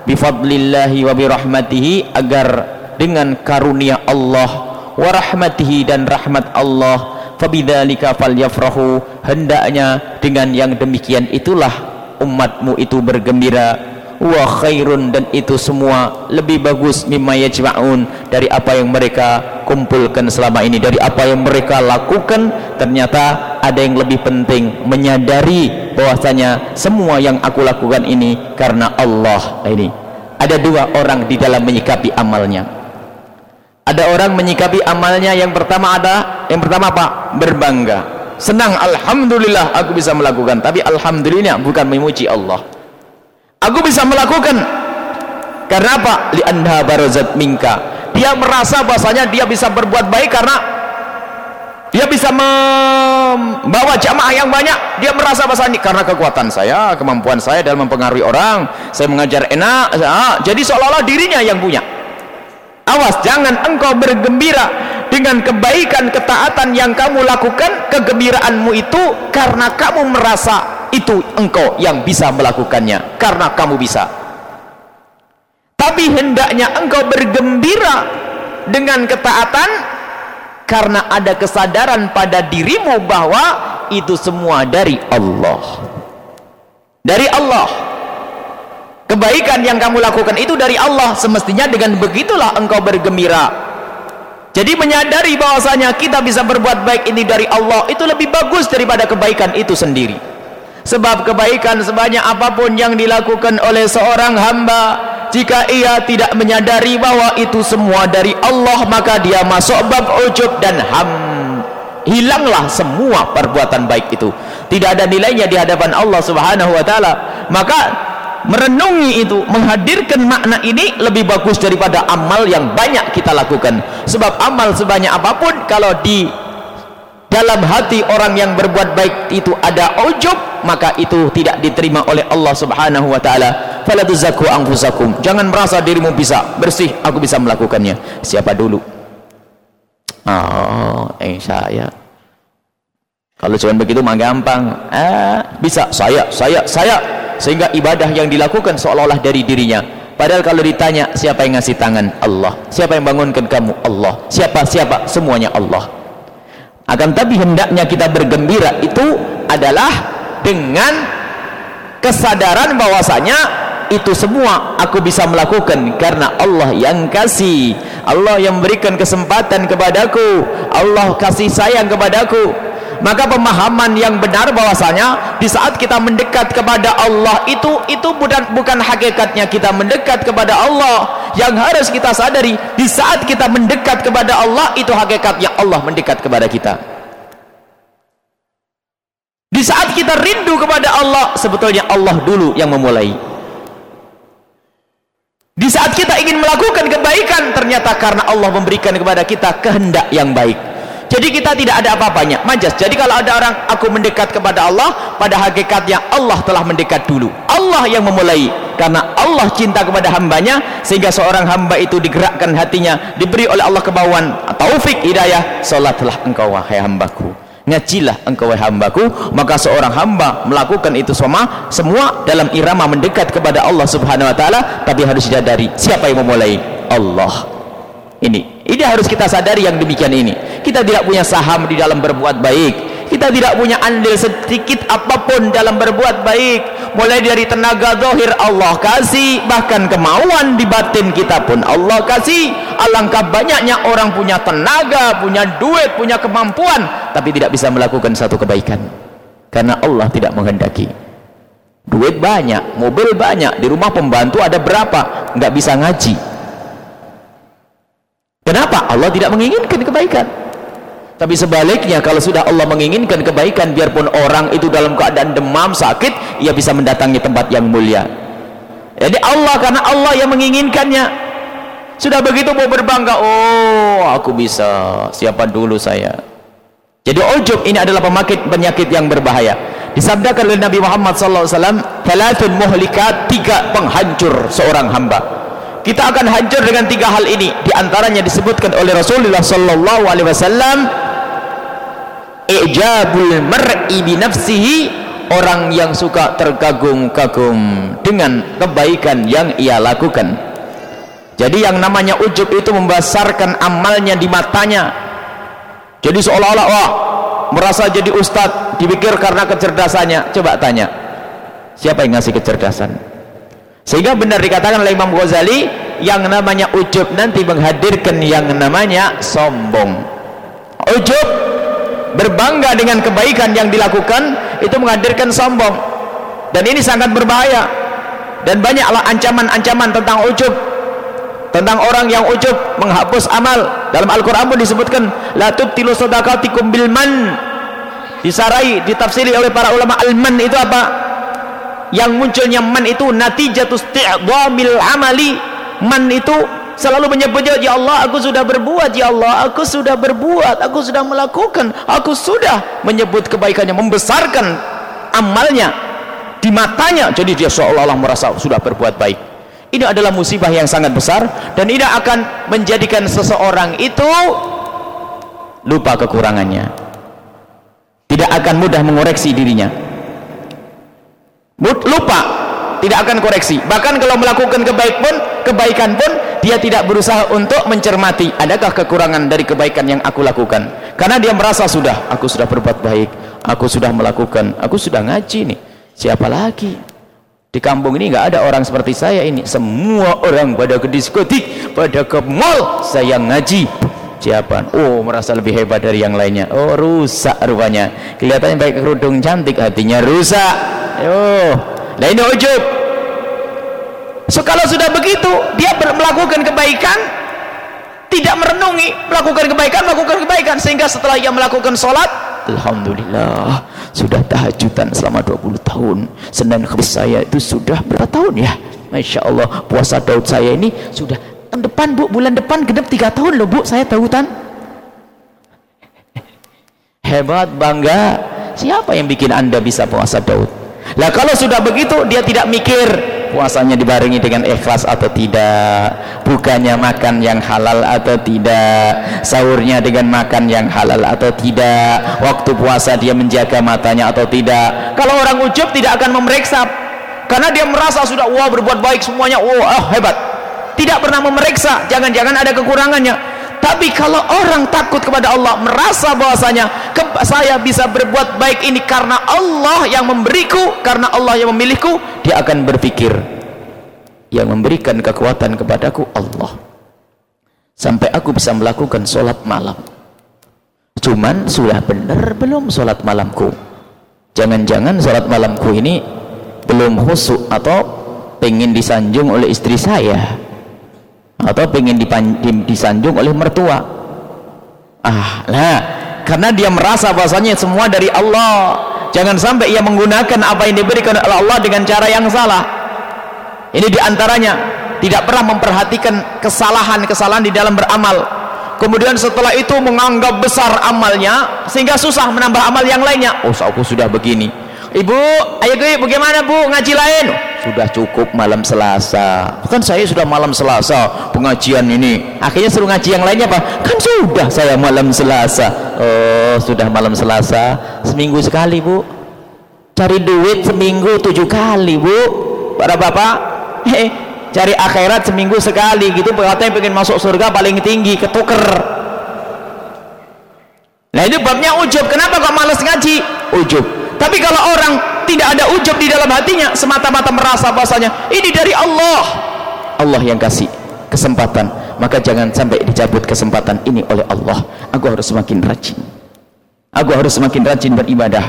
bifadlillahi wa birahmatihi agar dengan karunia Allah wa rahmatihi dan rahmat Allah fabidzalika falyafrahu hendaknya dengan yang demikian itulah umatmu itu bergembira wa khairun dan itu semua lebih bagus mimma yajma'un dari apa yang mereka kumpulkan selama ini dari apa yang mereka lakukan. Ternyata ada yang lebih penting menyadari bahwasanya semua yang aku lakukan ini karena Allah ini. Ada dua orang di dalam menyikapi amalnya. Ada orang menyikapi amalnya yang pertama ada yang pertama apa? Berbangga. Senang alhamdulillah aku bisa melakukan. Tapi alhamdulillah bukan memuji Allah aku bisa melakukan. Karena apa? Li anda barazat minka. Dia merasa bahasanya dia bisa berbuat baik karena dia bisa membawa jamaah yang banyak. Dia merasa bahasanya karena kekuatan saya kemampuan saya dalam mempengaruhi orang. Saya mengajar enak. Jadi seolah-olah dirinya yang punya. Awas jangan engkau bergembira dengan kebaikan ketaatan yang kamu lakukan. Kegembiraanmu itu karena kamu merasa itu engkau yang bisa melakukannya karena kamu bisa. Tapi hendaknya engkau bergembira dengan ketaatan karena ada kesadaran pada dirimu bahwa itu semua dari Allah. Dari Allah. Kebaikan yang kamu lakukan itu dari Allah semestinya dengan begitulah engkau bergembira. Jadi menyadari bahwasanya kita bisa berbuat baik ini dari Allah itu lebih bagus daripada kebaikan itu sendiri sebab kebaikan sebanyak apapun yang dilakukan oleh seorang hamba jika ia tidak menyadari bahwa itu semua dari Allah maka dia masuk bab ujub dan ham. Hilanglah semua perbuatan baik itu. Tidak ada nilainya di hadapan Allah subhanahu wa ta'ala. Maka merenungi itu menghadirkan makna ini lebih bagus daripada amal yang banyak kita lakukan. Sebab amal sebanyak apapun kalau di dalam hati orang yang berbuat baik itu ada ujub maka itu tidak diterima oleh Allah subhanahu wa ta'ala. Fala tuzakku anfusakum. Jangan merasa dirimu bisa bersih aku bisa melakukannya. Siapa dulu? Oh eh saya. Kalau cuma begitu mah gampang. Ah bisa. Saya saya saya. Sehingga ibadah yang dilakukan seolah-olah dari dirinya. Padahal kalau ditanya siapa yang ngasih tangan? Allah. Siapa yang bangunkan kamu? Allah. Siapa siapa? Semuanya Allah akan tapi hendaknya kita bergembira itu adalah dengan kesadaran bahwasanya itu semua aku bisa melakukan karena Allah yang kasih. Allah yang berikan kesempatan kepadaku. Allah kasih sayang kepadaku maka pemahaman yang benar bahwasanya di saat kita mendekat kepada Allah itu itu bukan bukan hakikatnya kita mendekat kepada Allah. Yang harus kita sadari di saat kita mendekat kepada Allah itu hakikatnya Allah mendekat kepada kita. Di saat kita rindu kepada Allah sebetulnya Allah dulu yang memulai. Di saat kita ingin melakukan kebaikan ternyata karena Allah memberikan kepada kita kehendak yang baik jadi kita tidak ada apa-apanya. Majas jadi kalau ada orang aku mendekat kepada Allah pada hakikatnya Allah telah mendekat dulu. Allah yang memulai. Karena Allah cinta kepada hambanya sehingga seorang hamba itu digerakkan hatinya diberi oleh Allah kebauan taufik hidayah salatlah engkau wahai hambaku. Ngajilah engkau wahai hambaku. Maka seorang hamba melakukan itu semua semua dalam irama mendekat kepada Allah subhanahu wa ta'ala tapi harus disadari siapa yang memulai. Allah. Ini ini harus kita sadari yang demikian ini. Kita tidak punya saham di dalam berbuat baik. Kita tidak punya andil sedikit apapun dalam berbuat baik. Mulai dari tenaga zahir Allah kasih. Bahkan kemauan di batin kita pun Allah kasih. Alangkah banyaknya orang punya tenaga punya duit punya kemampuan tapi tidak bisa melakukan satu kebaikan. Karena Allah tidak menghendaki. Duit banyak mobil banyak di rumah pembantu ada berapa? Nggak bisa ngaji kenapa? Allah tidak menginginkan kebaikan. Tapi sebaliknya kalau sudah Allah menginginkan kebaikan biarpun orang itu dalam keadaan demam sakit ia bisa mendatangi tempat yang mulia. Jadi Allah karena Allah yang menginginkannya. Sudah begitu mau berbangga oh aku bisa. Siapa dulu saya? Jadi ujub ini adalah penyakit penyakit yang berbahaya. Disabdakan oleh Nabi Muhammad sallallahu alaihi wasallam thalathun muhlikat tiga penghancur seorang hamba kita akan hancur dengan tiga hal ini. Di antaranya disebutkan oleh Rasulullah sallallahu alaihi wasallam ijabul mar'i bi nafsihi orang yang suka terkagum-kagum dengan kebaikan yang ia lakukan. Jadi yang namanya ujub itu membesarkan amalnya di matanya. Jadi seolah-olah wah merasa jadi ustadz dipikir karena kecerdasannya. Coba tanya siapa yang ngasih kecerdasan sehingga benar dikatakan oleh Imam Ghazali yang namanya ujub nanti menghadirkan yang namanya sombong. Ujub berbangga dengan kebaikan yang dilakukan itu menghadirkan sombong. Dan ini sangat berbahaya. Dan banyaklah ancaman-ancaman tentang ujub. Tentang orang yang ujub menghapus amal. Dalam Al-Quran pun disebutkan la tubtilu sadaqatikum bil man. Disarai ditafsiri oleh para ulama al-man itu apa yang munculnya man itu natijatus ti'dhamil amali. Man itu selalu menyebutnya ya Allah aku sudah berbuat ya Allah aku sudah berbuat aku sudah melakukan aku sudah menyebut kebaikannya membesarkan amalnya di matanya. Jadi dia seolah-olah merasa sudah berbuat baik. Ini adalah musibah yang sangat besar dan ini akan menjadikan seseorang itu lupa kekurangannya. Tidak akan mudah mengoreksi dirinya lupa. Tidak akan koreksi. Bahkan kalau melakukan kebaikan pun kebaikan pun dia tidak berusaha untuk mencermati adakah kekurangan dari kebaikan yang aku lakukan. Karena dia merasa sudah aku sudah berbuat baik aku sudah melakukan aku sudah ngaji nih. Siapa lagi? Di kampung ini nggak ada orang seperti saya ini. Semua orang pada ke diskotik pada ke mall saya ngaji. Siapa oh merasa lebih hebat dari yang lainnya. Oh rusak rupanya. Kelihatannya baik kerudung cantik hatinya rusak oh nah ini ujub. So kalau sudah begitu dia melakukan kebaikan tidak merenungi melakukan kebaikan melakukan kebaikan sehingga setelah ia melakukan sholat Alhamdulillah sudah tahajudan selama 20 tahun. Senin Khamis saya itu sudah berapa tahun ya? Masya Allah puasa Daud saya ini sudah tahun depan bu. Bulan depan genap 3 tahun loh bu. Saya Daudan hebat bangga. Siapa yang bikin anda bisa puasa Daud lah kalau sudah begitu dia tidak mikir puasanya dibarengi dengan ikhlas atau tidak bukannya makan yang halal atau tidak sahurnya dengan makan yang halal atau tidak waktu puasa dia menjaga matanya atau tidak. Kalau orang ujub tidak akan memeriksa karena dia merasa sudah wah berbuat baik semuanya wah oh, hebat. Tidak pernah memeriksa jangan-jangan ada kekurangannya tapi kalau orang takut kepada Allah merasa bahwasanya saya bisa berbuat baik ini karena Allah yang memberiku karena Allah yang memilihku dia akan berpikir yang memberikan kekuatan kepadaku Allah. Sampai aku bisa melakukan sholat malam. Cuman sudah benar belum sholat malamku? Jangan-jangan sholat malamku ini belum khusyuk atau pengen disanjung oleh istri saya atau pengen disanjung oleh mertua? Ah lah karena dia merasa bahasanya semua dari Allah. Jangan sampai ia menggunakan apa yang diberikan oleh Allah dengan cara yang salah. Ini di antaranya tidak pernah memperhatikan kesalahan-kesalahan di dalam beramal. Kemudian setelah itu menganggap besar amalnya sehingga susah menambah amal yang lainnya. Oh aku sudah begini ibu ayo bagaimana bu? Ngaji lain? Sudah cukup malam selasa. Kan saya sudah malam selasa pengajian ini. Akhirnya suruh ngaji yang lainnya apa kan sudah saya malam selasa. Oh sudah malam selasa. Seminggu sekali bu. Cari duit seminggu tujuh kali bu. Para bapak eh, cari akhirat seminggu sekali gitu. Katanya pengen masuk surga paling tinggi ketuker. Nah ini babnya ujub. Kenapa kok males ngaji? Ujub tapi kalau orang tidak ada ujub di dalam hatinya semata-mata merasa bahasanya ini dari Allah. Allah yang kasih kesempatan. Maka jangan sampai dicabut kesempatan ini oleh Allah. Aku harus semakin rajin. Aku harus semakin rajin beribadah.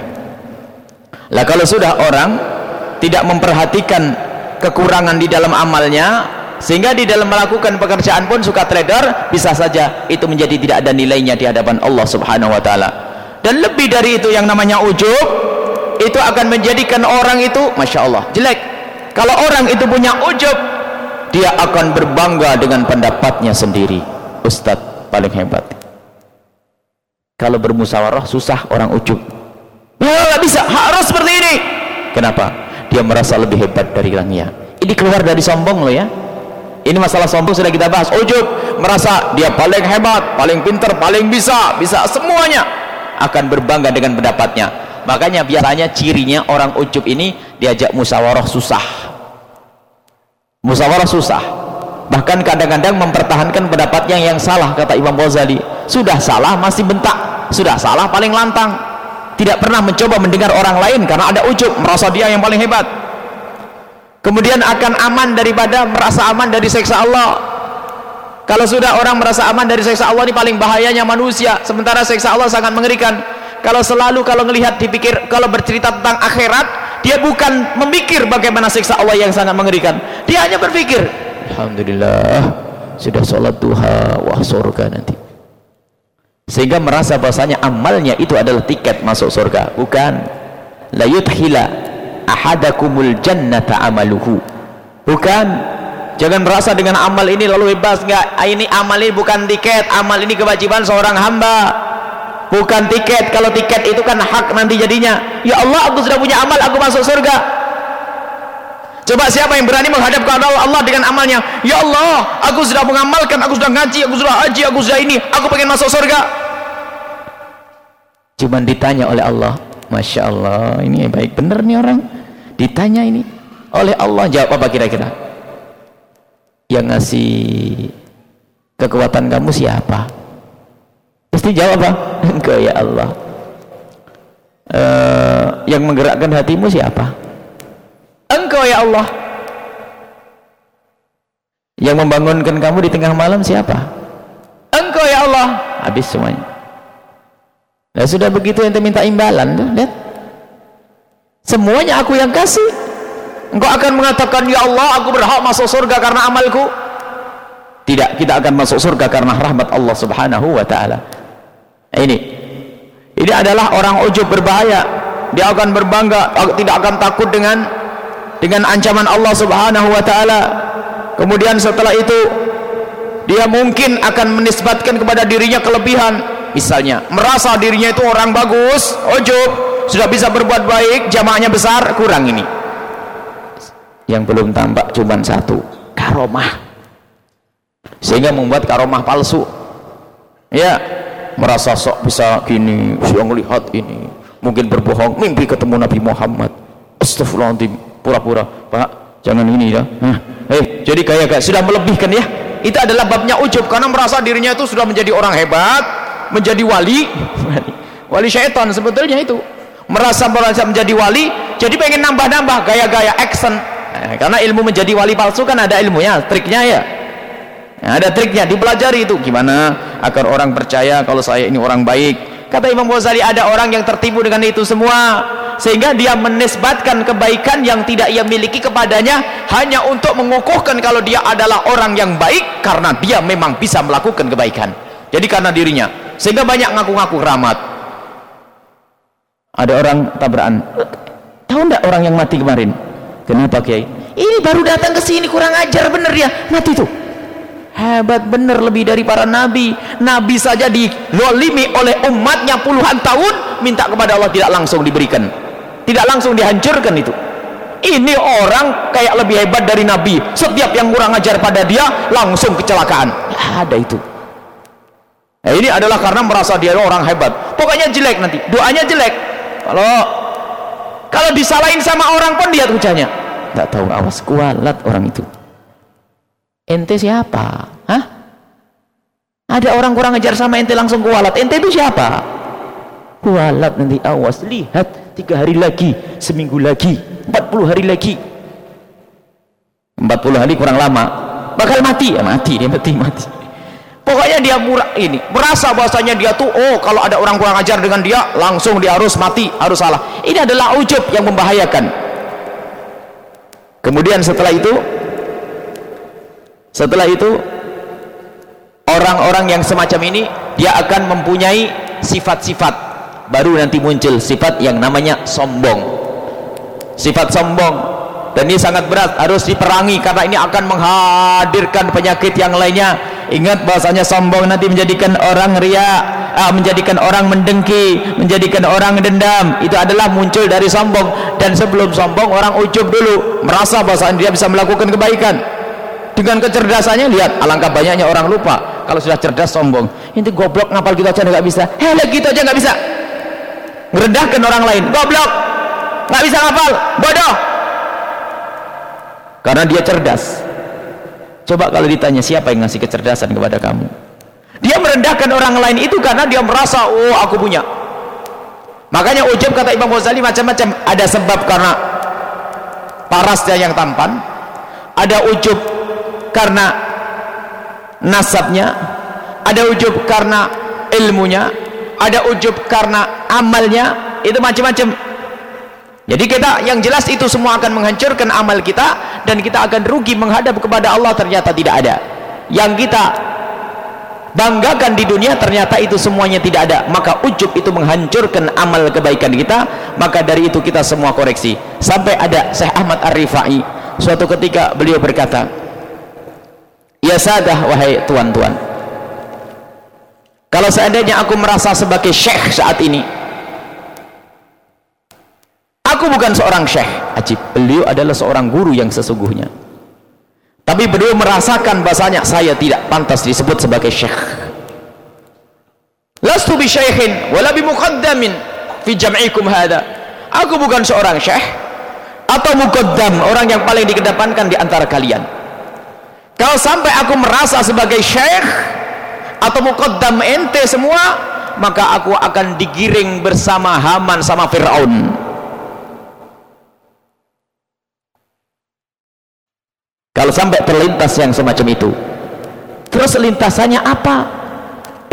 Lah kalau sudah orang tidak memperhatikan kekurangan di dalam amalnya sehingga di dalam melakukan pekerjaan pun suka trader bisa saja itu menjadi tidak ada nilainya di hadapan Allah subhanahu wa ta'ala. Dan lebih dari itu yang namanya ujub itu akan menjadikan orang itu Masya Allah jelek. Kalau orang itu punya ujub dia akan berbangga dengan pendapatnya sendiri. Ustadz paling hebat. Kalau bermusyawarah susah orang ujub. Nggak bisa harus seperti ini. Kenapa? Dia merasa lebih hebat dari orangnya ini keluar dari sombong loh ya. Ini masalah sombong sudah kita bahas. Ujub merasa dia paling hebat paling pinter paling bisa bisa semuanya akan berbangga dengan pendapatnya makanya biasanya cirinya orang ujub ini diajak musyawarah susah. Musyawarah susah. Bahkan kadang-kadang mempertahankan pendapatnya yang salah kata Imam Ghazali. Sudah salah masih bentak. Sudah salah paling lantang. Tidak pernah mencoba mendengar orang lain karena ada ujub merasa dia yang paling hebat. Kemudian akan aman daripada merasa aman dari seksa Allah. Kalau sudah orang merasa aman dari seksa Allah ini paling bahayanya manusia. Sementara seksa Allah sangat mengerikan kalau selalu kalau melihat dipikir kalau bercerita tentang akhirat dia bukan memikir bagaimana seksa Allah yang sangat mengerikan. Dia hanya berpikir Alhamdulillah sudah sholat duha wah surga nanti. Sehingga merasa bahasanya amalnya itu adalah tiket masuk surga. Bukan. La yudhila ahadakumul jannata amaluhu. Bukan. Jangan merasa dengan amal ini lalu bebas enggak? Ah, ini amal ini bukan tiket amal ini kewajiban seorang hamba bukan tiket. Kalau tiket itu kan hak nanti jadinya. Ya Allah aku sudah punya amal aku masuk surga. Coba siapa yang berani menghadap kepada Allah dengan amalnya? Ya Allah, aku sudah mengamalkan, aku sudah ngaji, aku sudah haji, aku sudah ini, aku pengen masuk surga. Cuma ditanya oleh Allah Masya Allah ini baik benar nih orang. Ditanya ini oleh Allah jawab apa kira-kira? Yang ngasih kekuatan kamu siapa pasti jawab apa engkau ya Allah uh, yang menggerakkan hatimu siapa engkau ya Allah yang membangunkan kamu di tengah malam siapa engkau ya Allah habis semuanya Nah sudah begitu yang minta imbalan tuh, lihat. Semuanya aku yang kasih. Engkau akan mengatakan, Ya Allah, aku berhak masuk surga karena amalku. Tidak, kita akan masuk surga karena rahmat Allah subhanahu wa ta'ala. Ini. Ini adalah orang ujub berbahaya. Dia akan berbangga, tidak akan takut dengan dengan ancaman Allah subhanahu wa ta'ala. Kemudian setelah itu, dia mungkin akan menisbatkan kepada dirinya kelebihan misalnya merasa dirinya itu orang bagus ujub sudah bisa berbuat baik jamaahnya besar kurang ini yang belum tampak cuma satu karomah sehingga membuat karomah palsu ya merasa sok bisa gini bisa melihat ini. Mungkin berbohong. Mimpi ketemu Nabi Muhammad. Astagfirullahaladzim pura-pura. Pak jangan ini ya. Eh jadi kayak kayak sudah melebihkan ya. Itu adalah babnya ujub. Karena merasa dirinya itu sudah menjadi orang hebat menjadi wali. Wali. Syaitan sebetulnya itu. Merasa merasa menjadi wali jadi pengen nambah-nambah gaya-gaya action. Nah, karena ilmu menjadi wali palsu kan ada ilmunya triknya ya nah, ada triknya dipelajari itu. Gimana agar orang percaya kalau saya ini orang baik? Kata Imam Ghazali ada orang yang tertipu dengan itu semua sehingga dia menisbatkan kebaikan yang tidak ia miliki kepadanya hanya untuk mengukuhkan kalau dia adalah orang yang baik karena dia memang bisa melakukan kebaikan. Jadi karena dirinya. Sehingga banyak ngaku-ngaku keramat ada orang tabrakan tahu enggak orang yang mati kemarin? Kenapa Kiai? Ini baru datang ke sini kurang ajar bener dia mati tuh hebat bener lebih dari para nabi nabi saja dilolimi oleh umatnya puluhan tahun minta kepada Allah tidak langsung diberikan tidak langsung dihancurkan itu ini orang kayak lebih hebat dari nabi setiap yang kurang ajar pada dia langsung kecelakaan ya, ada itu Nah, ini adalah karena merasa dia orang hebat. Pokoknya jelek nanti. Doanya jelek. Kalau kalau disalahin sama orang pun dia ucapnya. Tak tahu awas kualat orang itu. Ente siapa? Hah? Ada orang kurang ajar sama ente langsung kualat. Ente itu siapa? Kualat nanti awas lihat tiga hari lagi seminggu lagi 40 hari lagi 40 hari kurang lama bakal mati ya mati dia mati mati pokoknya dia murah ini merasa bahwasanya dia tuh oh kalau ada orang kurang ajar dengan dia langsung dia harus mati harus salah ini adalah ujub yang membahayakan kemudian setelah itu setelah itu orang-orang yang semacam ini dia akan mempunyai sifat-sifat. Baru nanti muncul sifat yang namanya sombong. Sifat sombong. Dan ini sangat berat harus diperangi karena ini akan menghadirkan penyakit yang lainnya. Ingat bahasanya sombong nanti menjadikan orang ria ah, menjadikan orang mendengki menjadikan orang dendam. Itu adalah muncul dari sombong. Dan sebelum sombong orang ujub dulu merasa bahasanya dia bisa melakukan kebaikan dengan kecerdasannya lihat alangkah banyaknya orang lupa. Kalau sudah cerdas sombong. Ini goblok ngapal gitu aja nggak bisa. Hele gitu aja nggak bisa. Ngerendahkan orang lain. Goblok. Nggak bisa ngapal. Bodoh. Karena dia cerdas. Coba kalau ditanya siapa yang ngasih kecerdasan kepada kamu? Dia merendahkan orang lain itu karena dia merasa oh aku punya. Makanya ujub kata Imam Ghazali macam-macam. Ada sebab karena parasnya yang tampan. Ada ujub karena nasabnya ada ujub karena ilmunya ada ujub karena amalnya itu macam-macam. Jadi kita yang jelas itu semua akan menghancurkan amal kita dan kita akan rugi menghadap kepada Allah ternyata tidak ada. Yang kita banggakan di dunia ternyata itu semuanya tidak ada. Maka ujub itu menghancurkan amal kebaikan kita maka dari itu kita semua koreksi. Sampai ada Syekh Ahmad Ar-Rifai suatu ketika beliau berkata ya sadah wahai tuan-tuan. Kalau seandainya aku merasa sebagai syekh saat ini aku bukan seorang syekh. Ajib beliau adalah seorang guru yang sesungguhnya. Tapi beliau merasakan bahasanya saya tidak pantas disebut sebagai syekh. Lastu bi syekhin wala bi muqaddamin fi jam'ikum hada aku bukan seorang syekh atau muqaddam orang yang paling dikedepankan di antara kalian kalau sampai aku merasa sebagai syekh atau muqaddam ente semua maka aku akan digiring bersama Haman sama Fir'aun. Kalau sampai terlintas yang semacam itu. Terus lintasannya apa?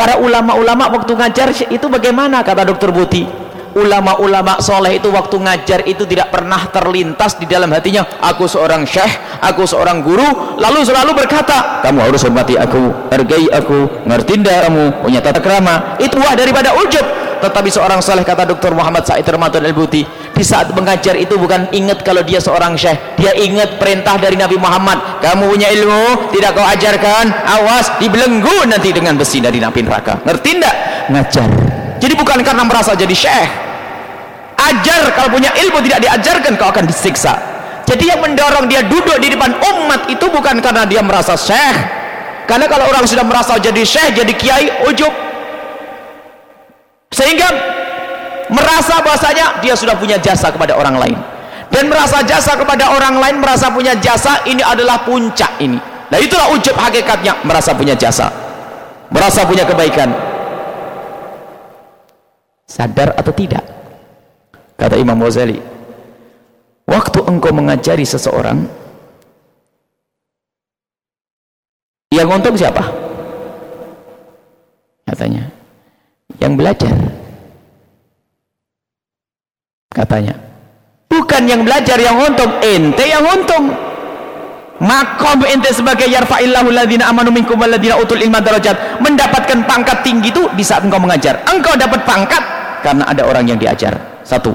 Para ulama-ulama waktu ngajar itu bagaimana? Kata dokter Buti ulama-ulama soleh itu waktu ngajar itu tidak pernah terlintas di dalam hatinya. Aku seorang syekh, aku seorang guru lalu selalu berkata kamu harus hormati aku, hargai aku ngerti kamu, punya tata kerama itu wah daripada ujub. Tetapi seorang soleh kata Dr. Muhammad Said Ramadan Al-Buti di saat mengajar itu bukan ingat kalau dia seorang syekh. Dia ingat perintah dari Nabi Muhammad. Kamu punya ilmu tidak kau ajarkan awas dibelenggu nanti dengan besi dari Nabi neraka. Ngerti tidak? ngajar. Jadi bukan karena merasa jadi syekh ajar kalau punya ilmu tidak diajarkan kau akan disiksa. Jadi yang mendorong dia duduk di depan umat itu bukan karena dia merasa syekh. Karena kalau orang sudah merasa jadi syekh jadi kiai ujub. Sehingga merasa bahasanya dia sudah punya jasa kepada orang lain. Dan merasa jasa kepada orang lain merasa punya jasa ini adalah puncak ini. Nah itulah ujub hakikatnya merasa punya jasa. Merasa punya kebaikan. Sadar atau tidak kata Imam Ghazali waktu engkau mengajari seseorang yang untung siapa? katanya. Yang belajar. Katanya. Bukan yang belajar yang untung ente yang untung makom ente sebagai yarfa'illahu ladhina amanu minkum waladhina utul ilma darajat. Mendapatkan pangkat tinggi itu di saat engkau mengajar. Engkau dapat pangkat karena ada orang yang diajar. Satu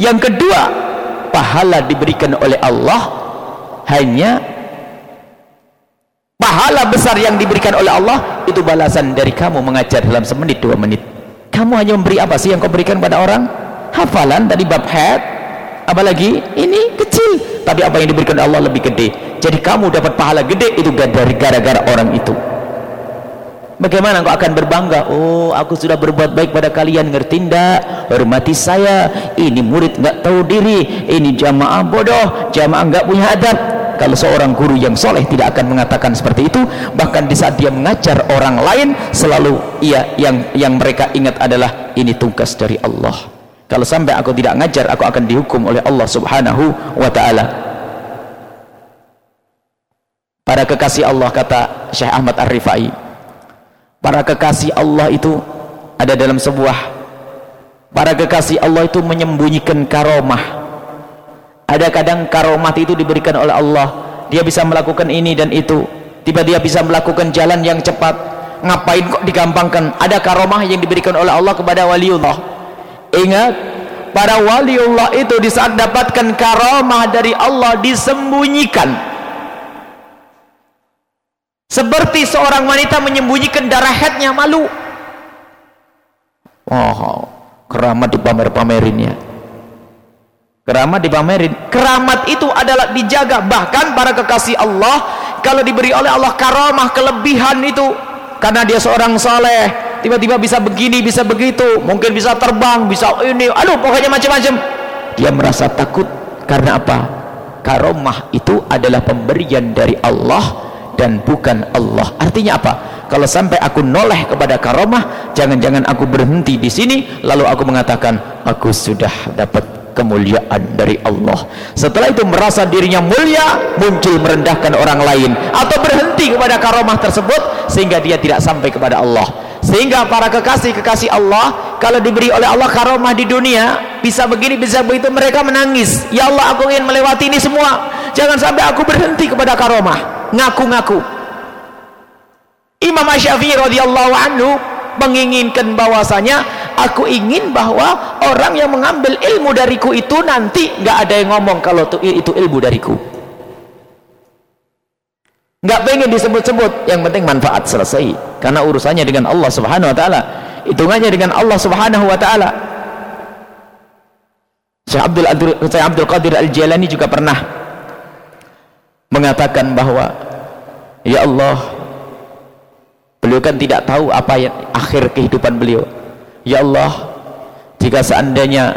yang kedua pahala diberikan oleh Allah hanya pahala besar yang diberikan oleh Allah itu balasan dari kamu mengajar dalam semenit dua menit. Kamu hanya memberi apa sih yang kau berikan pada orang? Hafalan tadi bab head apalagi ini kecil tapi apa yang diberikan Allah lebih gede. Jadi kamu dapat pahala gede itu dari gara-gara orang itu Bagaimana engkau akan berbangga? Oh, aku sudah berbuat baik pada kalian, ngerti ndak? Hormati saya. Ini murid nggak tahu diri. Ini jamaah bodoh, jamaah nggak punya adab. Kalau seorang guru yang soleh tidak akan mengatakan seperti itu, bahkan di saat dia mengajar orang lain, selalu ia yang yang mereka ingat adalah ini tugas dari Allah. kalau sampai aku tidak ngajar aku akan dihukum oleh Allah subhanahu wa ta'ala para kekasih Allah kata Syekh Ahmad Ar-Rifai para kekasih Allah itu ada dalam sebuah para kekasih Allah itu menyembunyikan karomah. Ada kadang karomah itu diberikan oleh Allah. Dia bisa melakukan ini dan itu. Tiba dia bisa melakukan jalan yang cepat. Ngapain kok digampangkan? Ada karomah yang diberikan oleh Allah kepada waliullah. Ingat para waliullah itu di saat dapatkan karomah dari Allah disembunyikan seperti seorang wanita menyembunyikan darah headnya malu. Oh keramat dipamer-pamerinnya keramat dipamerin. Keramat itu adalah dijaga. Bahkan para kekasih Allah kalau diberi oleh Allah karamah kelebihan itu. Karena dia seorang saleh tiba-tiba bisa begini bisa begitu. Mungkin bisa terbang bisa ini. Aduh pokoknya macam-macam. Dia merasa takut. Karena apa? Karamah itu adalah pemberian dari Allah dan bukan Allah. Artinya apa? Kalau sampai aku noleh kepada karamah jangan-jangan aku berhenti di sini lalu aku mengatakan aku sudah dapat kemuliaan dari Allah. Setelah itu merasa dirinya mulia muncul merendahkan orang lain atau berhenti kepada karomah tersebut sehingga dia tidak sampai kepada Allah. Sehingga para kekasih-kekasih Allah kalau diberi oleh Allah karomah di dunia bisa begini bisa begitu mereka menangis. Ya Allah aku ingin melewati ini semua. Jangan sampai aku berhenti kepada karomah ngaku-ngaku. Imam Syafi'i radhiyallahu anhu menginginkan bahwasanya aku ingin bahwa orang yang mengambil ilmu dariku itu nanti nggak ada yang ngomong kalau itu ilmu dariku. Nggak pengen disebut-sebut yang penting manfaat selesai. Karena urusannya dengan Allah subhanahu wa ta'ala. Hitungannya dengan Allah subhanahu wa ta'ala. Syekh Abdul, Syekh Abdul Qadir Al-Jalani juga pernah mengatakan bahwa ya Allah beliau kan tidak tahu apa yang akhir kehidupan beliau. Ya Allah jika seandainya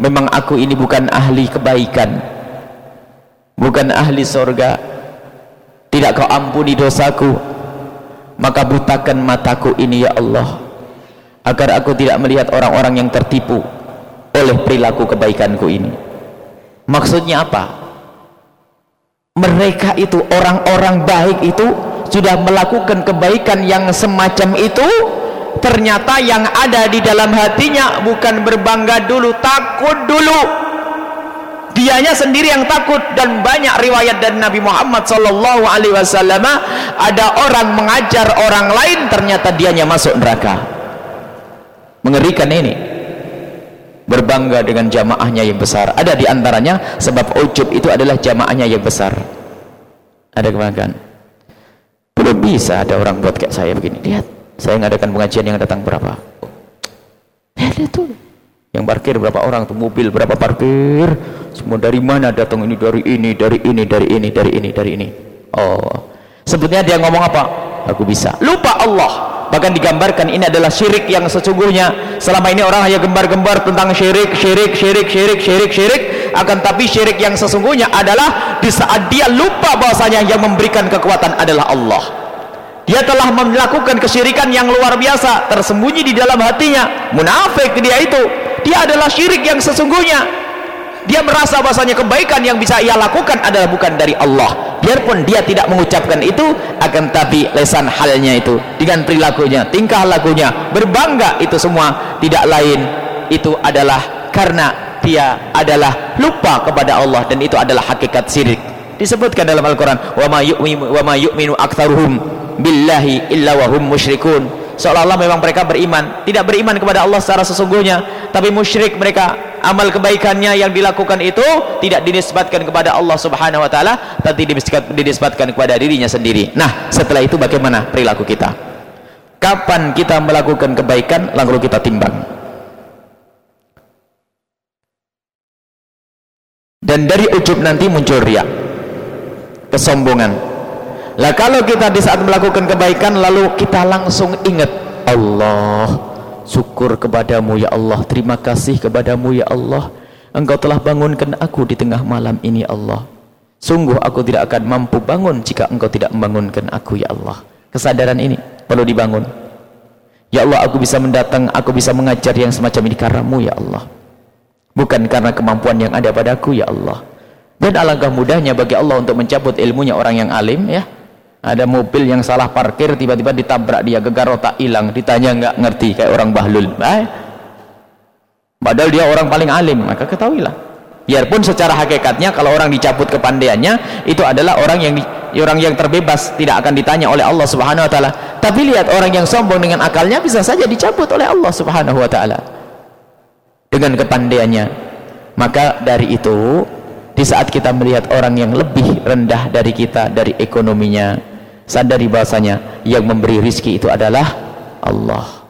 memang aku ini bukan ahli kebaikan bukan ahli sorga tidak kau ampuni dosaku maka butakan mataku ini ya Allah agar aku tidak melihat orang-orang yang tertipu oleh perilaku kebaikanku ini. Maksudnya apa mereka itu orang-orang baik itu sudah melakukan kebaikan yang semacam itu ternyata yang ada di dalam hatinya bukan berbangga dulu takut dulu. Dianya sendiri yang takut dan banyak riwayat dari Nabi Muhammad sallallahu alaihi wasallam ada orang mengajar orang lain ternyata dianya masuk neraka. Mengerikan ini berbangga dengan jamaahnya yang besar. Ada di antaranya sebab ujub itu adalah jamaahnya yang besar. Ada kebanggaan? Belum bisa ada orang buat kayak saya begini. Lihat saya ngadakan pengajian yang datang berapa? Lihat itu yang parkir berapa orang tuh? Mobil berapa parkir? Semua dari mana datang ini? Dari ini dari ini dari ini dari ini dari ini. Oh. Sebetulnya dia ngomong apa? Aku bisa. Lupa Allah bahkan digambarkan ini adalah syirik yang sesungguhnya. Selama ini orang hanya gembar-gembar tentang syirik syirik syirik syirik syirik syirik. Akan tapi syirik yang sesungguhnya adalah di saat dia lupa bahwasanya yang memberikan kekuatan adalah Allah. Dia telah melakukan kesyirikan yang luar biasa tersembunyi di dalam hatinya. Munafik dia itu. Dia adalah syirik yang sesungguhnya. Dia merasa bahasanya kebaikan yang bisa ia lakukan adalah bukan dari Allah biarpun dia tidak mengucapkan itu akan tapi lesan halnya itu dengan perilakunya tingkah lakunya berbangga itu semua tidak lain. Itu adalah karena dia adalah lupa kepada Allah dan itu adalah hakikat syirik. Disebutkan dalam Al-Quran wa ma yu'minu aktsaruhum billahi illa wa hum musyrikun seolah-olah memang mereka beriman. Tidak beriman kepada Allah secara sesungguhnya tapi musyrik mereka amal kebaikannya yang dilakukan itu tidak dinisbatkan kepada Allah subhanahu wa ta'ala tapi dinisbatkan kepada dirinya sendiri. Nah setelah itu bagaimana perilaku kita? Kapan kita melakukan kebaikan lalu kita timbang? Dan dari ujub nanti muncul riak kesombongan lah kalau kita di saat melakukan kebaikan lalu kita langsung ingat Allah syukur kepadamu ya Allah. Terima kasih kepadamu ya Allah. Engkau telah bangunkan aku di tengah malam ini Allah. Sungguh aku tidak akan mampu bangun jika engkau tidak membangunkan aku ya Allah. Kesadaran ini perlu dibangun. Ya Allah aku bisa mendatang aku bisa mengajar yang semacam ini karenamu ya Allah. Bukan karena kemampuan yang ada padaku ya Allah. Dan alangkah mudahnya bagi Allah untuk mencabut ilmunya orang yang alim ya ada mobil yang salah parkir tiba-tiba ditabrak dia gegar otak hilang. Ditanya nggak ngerti kayak orang bahlul? Baik. padahal dia orang paling alim maka ketahuilah. Biarpun secara hakikatnya kalau orang dicabut kepandaiannya itu adalah orang yang orang yang terbebas tidak akan ditanya oleh Allah subhanahu wa ta'ala. Tapi lihat orang yang sombong dengan akalnya bisa saja dicabut oleh Allah subhanahu wa ta'ala. Dengan kepandaiannya. Maka dari itu di saat kita melihat orang yang lebih rendah dari kita dari ekonominya sadari bahasanya yang memberi rizki itu adalah Allah.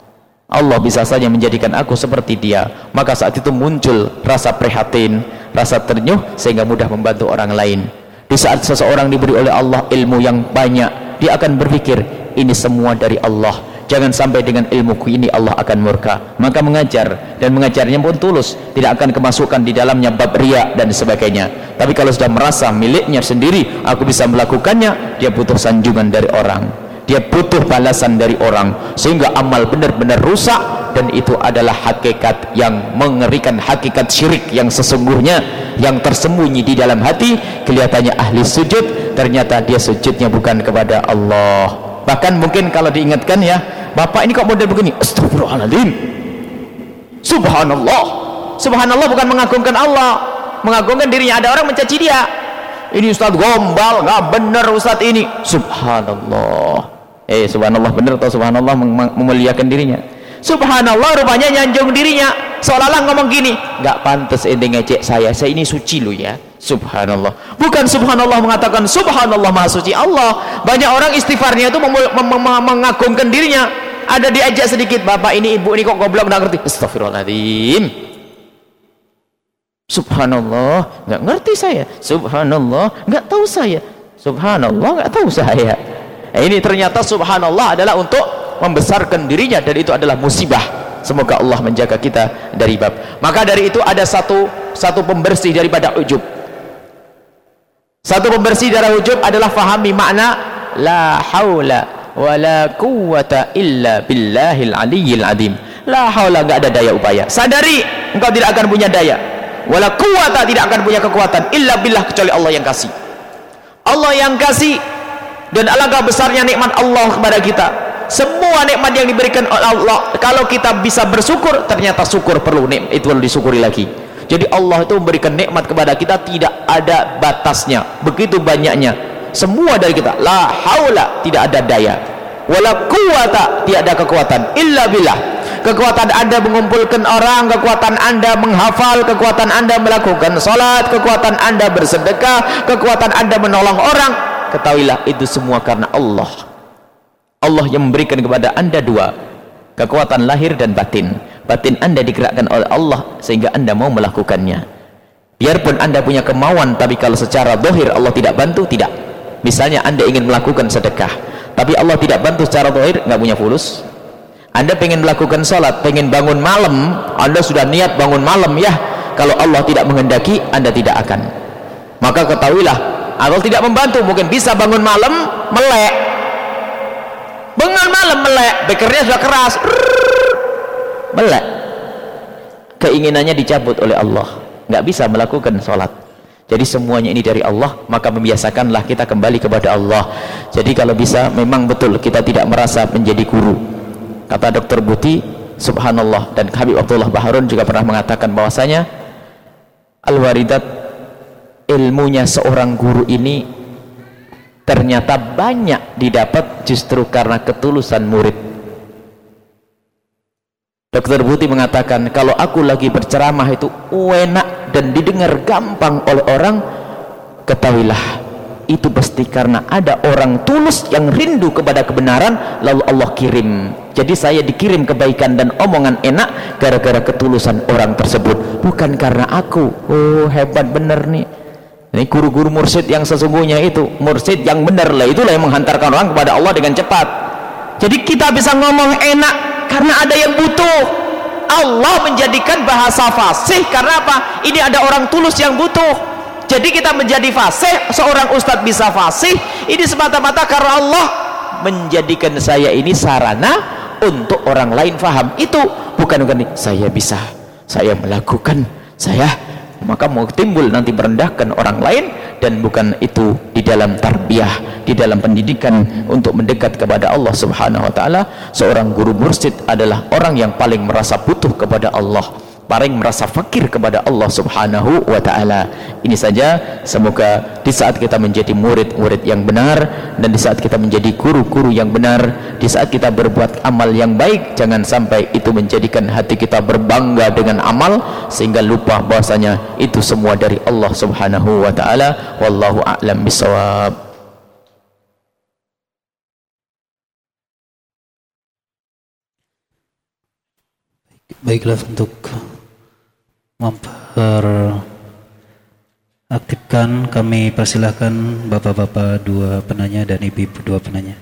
Allah bisa saja menjadikan aku seperti dia. Maka saat itu muncul rasa prihatin rasa ternyuh sehingga mudah membantu orang lain. Di saat seseorang diberi oleh Allah ilmu yang banyak dia akan berpikir ini semua dari Allah jangan sampai dengan ilmuku ini Allah akan murka. Maka mengajar dan mengajarnya pun tulus tidak akan kemasukan di dalamnya bab riak dan sebagainya. Tapi kalau sudah merasa miliknya sendiri aku bisa melakukannya dia butuh sanjungan dari orang. Dia butuh balasan dari orang sehingga amal benar-benar rusak dan itu adalah hakikat yang mengerikan hakikat syirik yang sesungguhnya yang tersembunyi di dalam hati. Kelihatannya ahli sujud ternyata dia sujudnya bukan kepada Allah. Bahkan mungkin kalau diingatkan ya bapak ini kok model begini? Astagfirullahaladzim. Subhanallah. Subhanallah bukan mengagungkan Allah. Mengagungkan dirinya. Ada orang mencaci dia. Ini ustaz gombal. Nggak benar ustaz ini. Subhanallah. Eh subhanallah benar atau subhanallah mem memuliakan dirinya? Subhanallah rupanya nyanjung dirinya. Seolah-olah ngomong gini. Nggak pantas ente ngecek saya. Saya ini suci lu ya subhanallah. Bukan subhanallah mengatakan subhanallah maha suci Allah. Banyak orang istighfarnya itu mengagungkan dirinya. Ada diajak sedikit bapak ini ibu ini kok goblok nggak ngerti. Astagfirullahaladzim subhanallah nggak ngerti saya. Subhanallah nggak tahu saya. Subhanallah nggak tahu saya. Ini ternyata subhanallah adalah untuk membesarkan dirinya dan itu adalah musibah. Semoga Allah menjaga kita dari bab. Maka dari itu ada satu satu pembersih daripada ujub satu pembersih dari ujub adalah fahami makna la haula wa la quwata illa billahil aliyyil azim la haula enggak ada daya upaya. Sadari engkau tidak akan punya daya. Wala quwata tidak akan punya kekuatan illa billah kecuali Allah yang kasih. Allah yang kasih dan alangkah besarnya nikmat Allah kepada kita. Semua nikmat yang diberikan oleh Allah kalau kita bisa bersyukur ternyata syukur perlu nikmat itu perlu disyukuri lagi jadi Allah itu memberikan nikmat kepada kita tidak ada batasnya. Begitu banyaknya. Semua dari kita. La haula tidak ada daya. Wala quwata tidak ada kekuatan. Illa billah. Kekuatan anda mengumpulkan orang kekuatan anda menghafal kekuatan anda melakukan salat kekuatan anda bersedekah kekuatan anda menolong orang. Ketahuilah itu semua karena Allah. Allah yang memberikan kepada anda dua. Kekuatan lahir dan batin batin anda digerakkan oleh Allah sehingga anda mau melakukannya. Biarpun anda punya kemauan tapi kalau secara dohir Allah tidak bantu tidak. Misalnya anda ingin melakukan sedekah tapi Allah tidak bantu secara dohir nggak punya fulus. Anda ingin melakukan sholat ingin bangun malam anda sudah niat bangun malam ya kalau Allah tidak menghendaki anda tidak akan. Maka ketahuilah Allah tidak membantu mungkin bisa bangun malam melek. Bengal malam melek. Bekernya sudah keras melek keinginannya dicabut oleh Allah. Nggak bisa melakukan sholat. Jadi semuanya ini dari Allah maka membiasakanlah kita kembali kepada Allah. Jadi kalau bisa memang betul kita tidak merasa menjadi guru. Kata dokter Buti subhanallah. Dan Habib Abdullah Baharun juga pernah mengatakan bahwasanya al-waridat ilmunya seorang guru ini ternyata banyak didapat justru karena ketulusan murid Dokter Buti mengatakan kalau aku lagi berceramah itu enak dan didengar gampang oleh orang ketahuilah itu pasti karena ada orang tulus yang rindu kepada kebenaran lalu Allah kirim. Jadi saya dikirim kebaikan dan omongan enak gara-gara ketulusan orang tersebut. Bukan karena aku. Oh hebat bener nih. Ini guru-guru mursyid yang sesungguhnya itu mursyid yang benar lah. Itulah yang menghantarkan orang kepada Allah dengan cepat. Jadi kita bisa ngomong enak karena ada yang butuh. Allah menjadikan bahasa fasih karena apa? Ini ada orang tulus yang butuh. Jadi kita menjadi fasih seorang ustadz bisa fasih. Ini semata-mata karena Allah menjadikan saya ini sarana untuk orang lain faham. Itu bukan bukan saya bisa saya melakukan saya maka mau timbul nanti merendahkan orang lain dan bukan itu di dalam tarbiyah di dalam pendidikan untuk mendekat kepada Allah subhanahu wa ta'ala. Seorang guru mursid adalah orang yang paling merasa butuh kepada Allah paling merasa fakir kepada Allah subhanahu wa ta'ala. Ini saja. Semoga di saat kita menjadi murid-murid yang benar dan di saat kita menjadi guru-guru yang benar di saat kita berbuat amal yang baik jangan sampai itu menjadikan hati kita berbangga dengan amal sehingga lupa bahwasanya itu semua dari Allah subhanahu wa ta'ala. Wallahu a'lam bisawab Baiklah untuk memperaktifkan kami persilahkan bapak-bapak dua penanya dan ibu-ibu dua penanya.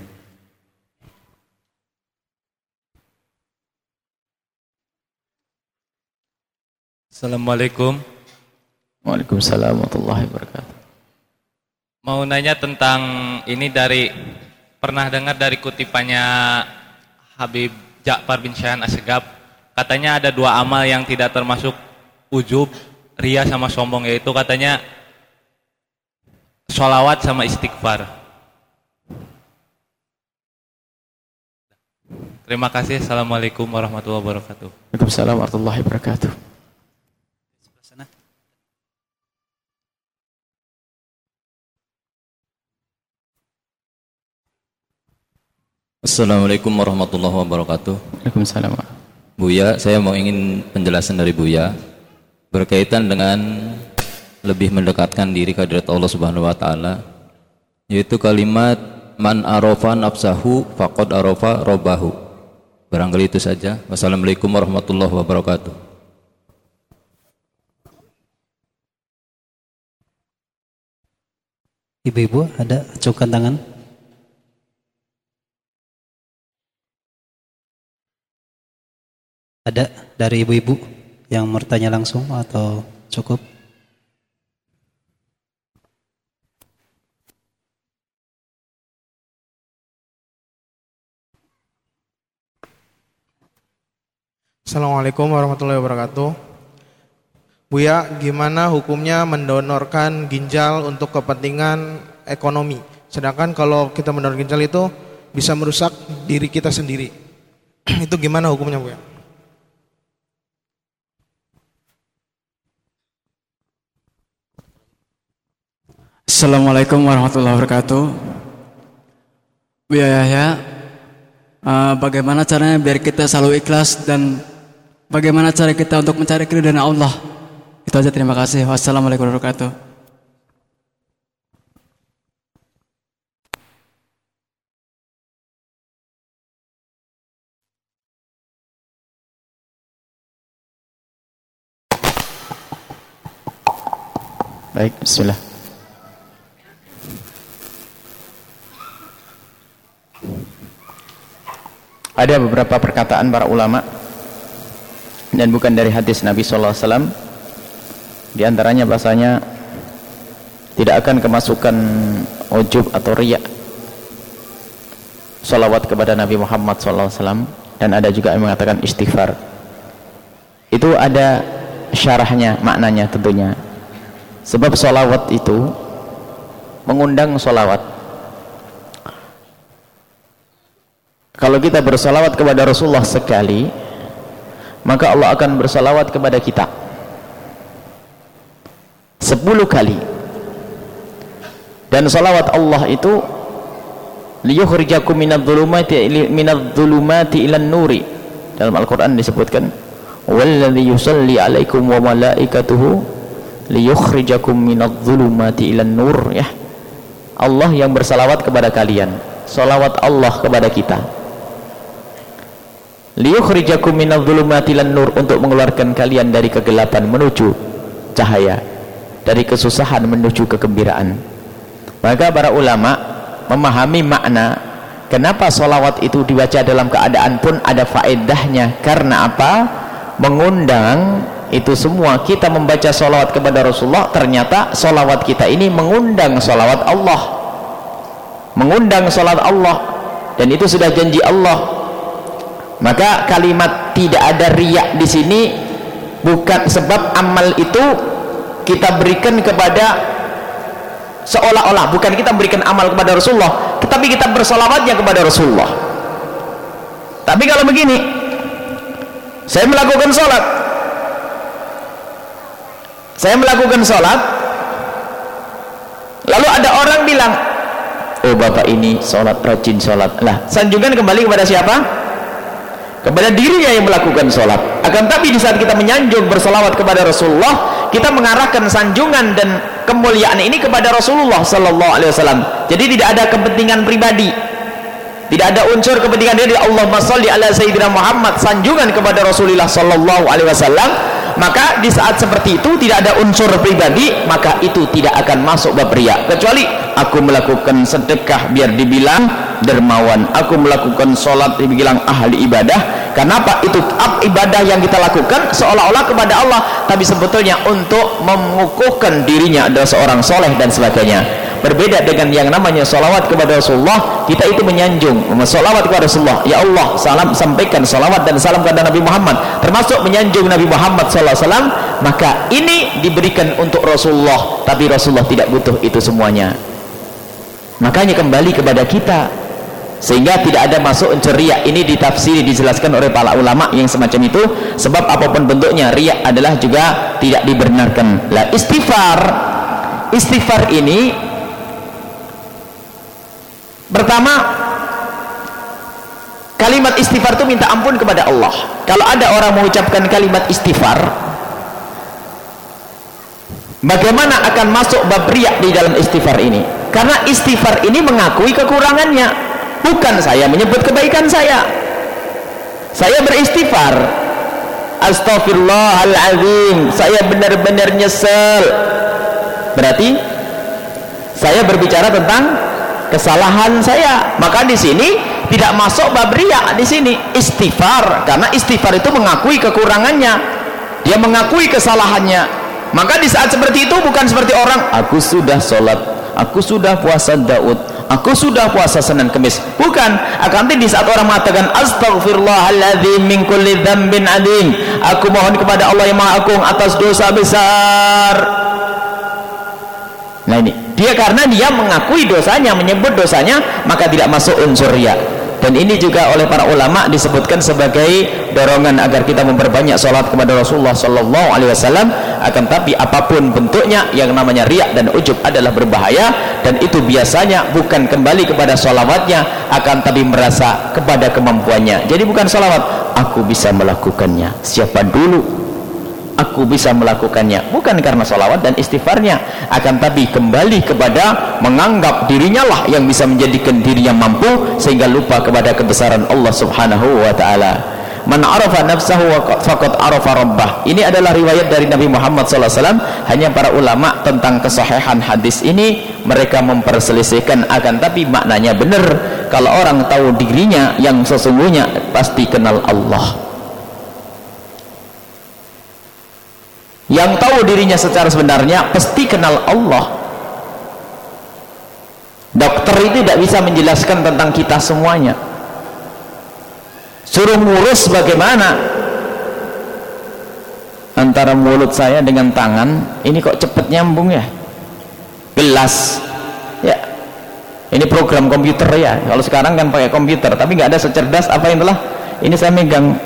Assalamualaikum. Waalaikumsalam warahmatullahi wabarakatuh. Mau nanya tentang ini dari Pernah dengar dari kutipannya Habib Ja'far bin Syahan Asegab Katanya ada dua amal yang tidak termasuk ujub, ria sama sombong yaitu katanya sholawat sama istighfar. Terima kasih. Assalamualaikum warahmatullahi wabarakatuh. Waalaikumsalam warahmatullahi wabarakatuh. Assalamualaikum warahmatullahi wabarakatuh. Waalaikumsalam. Buya, saya mau ingin penjelasan dari Buya berkaitan dengan lebih mendekatkan diri ke hadirat Allah Subhanahu wa taala yaitu kalimat man arafa nafsahu faqad arafa robbahu. Barangkali itu saja. Wassalamualaikum warahmatullahi wabarakatuh. Ibu-ibu ada acukan tangan Ada dari ibu-ibu? Yang bertanya langsung atau cukup? Assalamualaikum warahmatullahi wabarakatuh. Buya, gimana hukumnya mendonorkan ginjal untuk kepentingan ekonomi? Sedangkan kalau kita mendonor ginjal itu bisa merusak diri kita sendiri. itu gimana hukumnya, Buya? Assalamualaikum warahmatullahi wabarakatuh. Bu Yahya, uh, bagaimana caranya biar kita selalu ikhlas dan bagaimana cara kita untuk mencari keridhaan Allah? Itu aja terima kasih. Wassalamualaikum warahmatullahi wabarakatuh. Baik, bismillah. Ada beberapa perkataan para ulama dan bukan dari hadis Nabi wasallam. Di antaranya bahasanya tidak akan kemasukan ujub atau riya salawat kepada Nabi Muhammad wasallam dan ada juga yang mengatakan istighfar. Itu ada syarahnya, maknanya tentunya. Sebab salawat itu mengundang salawat kalau kita bersalawat kepada Rasulullah sekali maka Allah akan bersalawat kepada kita. Sepuluh kali. Dan salawat Allah itu liyukhrijakum minadh-dhulumati minadh-dhulumati ilan nuri. Dalam Al-Qur'an disebutkan walladzi yusalli alaikum wa malaikatuhu liyukhrijakum minadh-dhulumati ilan nur. Ya. Allah yang bersalawat kepada kalian. Salawat Allah kepada kita liyukhrijakum minadh-dhulumati nur untuk mengeluarkan kalian dari kegelapan menuju cahaya dari kesusahan menuju kegembiraan. Maka para ulama memahami makna kenapa solawat itu dibaca dalam keadaan pun ada faedahnya. Karena apa? Mengundang itu semua. Kita membaca solawat kepada Rasulullah ternyata solawat kita ini mengundang solawat Allah. Mengundang solawat Allah. Dan itu sudah janji Allah maka kalimat tidak ada riak di sini bukan sebab amal itu kita berikan kepada seolah-olah. Bukan kita berikan amal kepada Rasulullah tetapi kita bersolawatnya kepada Rasulullah. Tapi kalau begini saya melakukan sholat saya melakukan sholat lalu ada orang bilang oh bapak ini sholat rajin sholat lah sanjungan kembali kepada siapa? Kepada dirinya yang melakukan sholat akan tapi di saat kita menyanjung bersolawat kepada Rasulullah kita mengarahkan sanjungan dan kemuliaan ini kepada Rasulullah sallallahu alaihi wasallam. Jadi tidak ada kepentingan pribadi. Tidak ada unsur kepentingan dari Allah shalli ala sayyidina Muhammad sanjungan kepada Rasulullah sallallahu alaihi wasallam. Maka di saat seperti itu tidak ada unsur pribadi maka itu tidak akan masuk bab riya. Kecuali aku melakukan sedekah biar dibilang dermawan. Aku melakukan sholat dibilang ahli ibadah. Kenapa? Itu ibadah yang kita lakukan seolah-olah kepada Allah. Tapi sebetulnya untuk mengukuhkan dirinya adalah seorang soleh dan sebagainya. Berbeda dengan yang namanya salawat kepada Rasulullah kita itu menyanjung salawat kepada Rasulullah. Ya Allah salam sampaikan salawat dan salam kepada Nabi Muhammad. Termasuk menyanjung Nabi Muhammad SAW maka ini diberikan untuk Rasulullah. Tapi Rasulullah tidak butuh itu semuanya. Makanya kembali kepada kita sehingga tidak ada masuk unsur riak ini ditafsiri dijelaskan oleh para ulama yang semacam itu. Sebab apa pun bentuknya riak adalah juga tidak dibenarkan. Lah istighfar istighfar ini pertama kalimat istighfar itu minta ampun kepada Allah. Kalau ada orang mengucapkan kalimat istighfar bagaimana akan masuk bab riak di dalam istighfar ini? Karena istighfar ini mengakui kekurangannya bukan saya menyebut kebaikan saya. Saya beristighfar. Astagfirullahaladzim saya benar-benar nyesel. Berarti saya berbicara tentang kesalahan saya. Maka di sini tidak masuk bab riya di sini. Istighfar. Karena istighfar itu mengakui kekurangannya. Dia mengakui kesalahannya. Maka di saat seperti itu bukan seperti orang aku sudah sholat. Aku sudah puasa Daud aku sudah puasa Senin Kemis. Bukan. Akan di saat orang mengatakan astagfirullahaladzim min kulli dhambin adim aku mohon kepada Allah yang maha agung atas dosa besar. Nah ini. Dia karena dia mengakui dosanya menyebut dosanya maka tidak masuk unsur riya dan ini juga oleh para ulama disebutkan sebagai dorongan agar kita memperbanyak sholat kepada Rasulullah Sallallahu Alaihi Wasallam. Akan tapi apa pun bentuknya yang namanya riak dan ujub adalah berbahaya. Dan itu biasanya bukan kembali kepada sholawatnya akan tapi merasa kepada kemampuannya. Jadi bukan sholawat aku bisa melakukannya. Siapa dulu aku bisa melakukannya. Bukan karena salawat dan istighfarnya. Akan tapi kembali kepada menganggap dirinya lah yang bisa menjadikan dirinya mampu sehingga lupa kepada kebesaran Allah subhanahu wa ta'ala. Man arafa nafsahu faqad arafa rabbah. Ini adalah riwayat dari Nabi Muhammad SAW hanya para ulama tentang kesahihan hadis ini mereka memperselisihkan akan tapi maknanya benar. Kalau orang tahu dirinya yang sesungguhnya pasti kenal Allah yang tahu dirinya secara sebenarnya pasti kenal Allah. Dokter itu tidak bisa menjelaskan tentang kita semuanya. Suruh ngurus bagaimana? Antara mulut saya dengan tangan ini kok cepet nyambung ya? Gelas. Ya. Ini program komputer ya. Kalau sekarang kan pakai komputer tapi nggak ada secerdas apa yang telah. Ini saya megang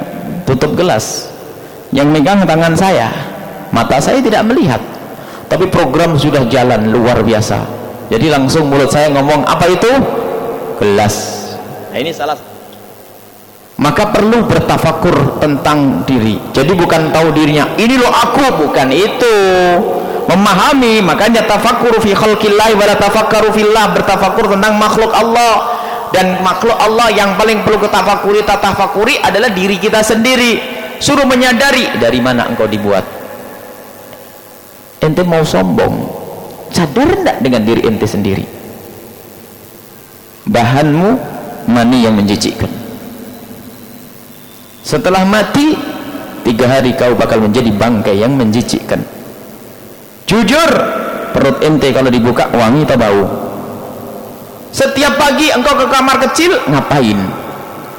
tutup gelas. Yang megang tangan saya mata saya tidak melihat. Tapi program sudah jalan luar biasa. Jadi langsung mulut saya ngomong apa itu? Gelas. Nah ini salah. Maka perlu bertafakur tentang diri. Jadi bukan tahu dirinya ini loh aku. Bukan itu. Memahami makanya tafakur fi khalqillah wa la tafakkaru fillah. Bertafakur tentang makhluk Allah. Dan makhluk Allah yang paling perlu kita tafakuri tafakuri adalah diri kita sendiri. Suruh menyadari dari mana engkau dibuat ente mau sombong sadar enggak dengan diri ente sendiri? Bahanmu mani yang menjijikkan. Setelah mati tiga hari kau bakal menjadi bangkai yang menjijikkan. Jujur perut ente kalau dibuka wangi atau bau. Setiap pagi engkau ke kamar kecil ngapain?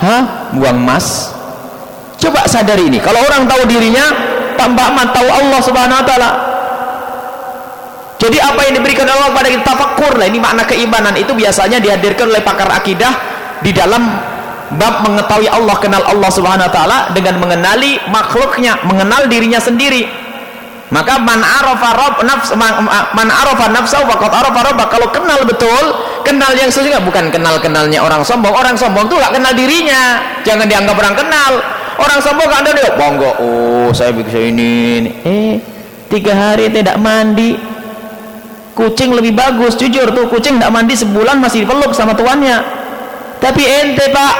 Hah? Buang mas coba sadari ini kalau orang tahu dirinya tambah tahu Allah subhanahu wa ta'ala jadi apa yang diberikan Allah kepada kita? Tafakur lah. Ini makna keimanan. Itu biasanya dihadirkan oleh pakar akidah di dalam bab mengetahui Allah kenal Allah subhanahu wa ta'ala dengan mengenali makhluknya mengenal dirinya sendiri. Maka man arafa rabb nafs man arafa nafsahu faqad arafa rabb kalau kenal betul kenal yang sesungguhnya bukan kenal-kenalnya orang sombong. Orang sombong itu gak kenal dirinya. Jangan dianggap orang kenal. Orang sombong gak ada dia bangga oh saya bisa ini. Eh tiga hari tidak mandi kucing lebih bagus jujur tuh kucing tidak mandi sebulan masih dipeluk sama tuannya. Tapi ente pak.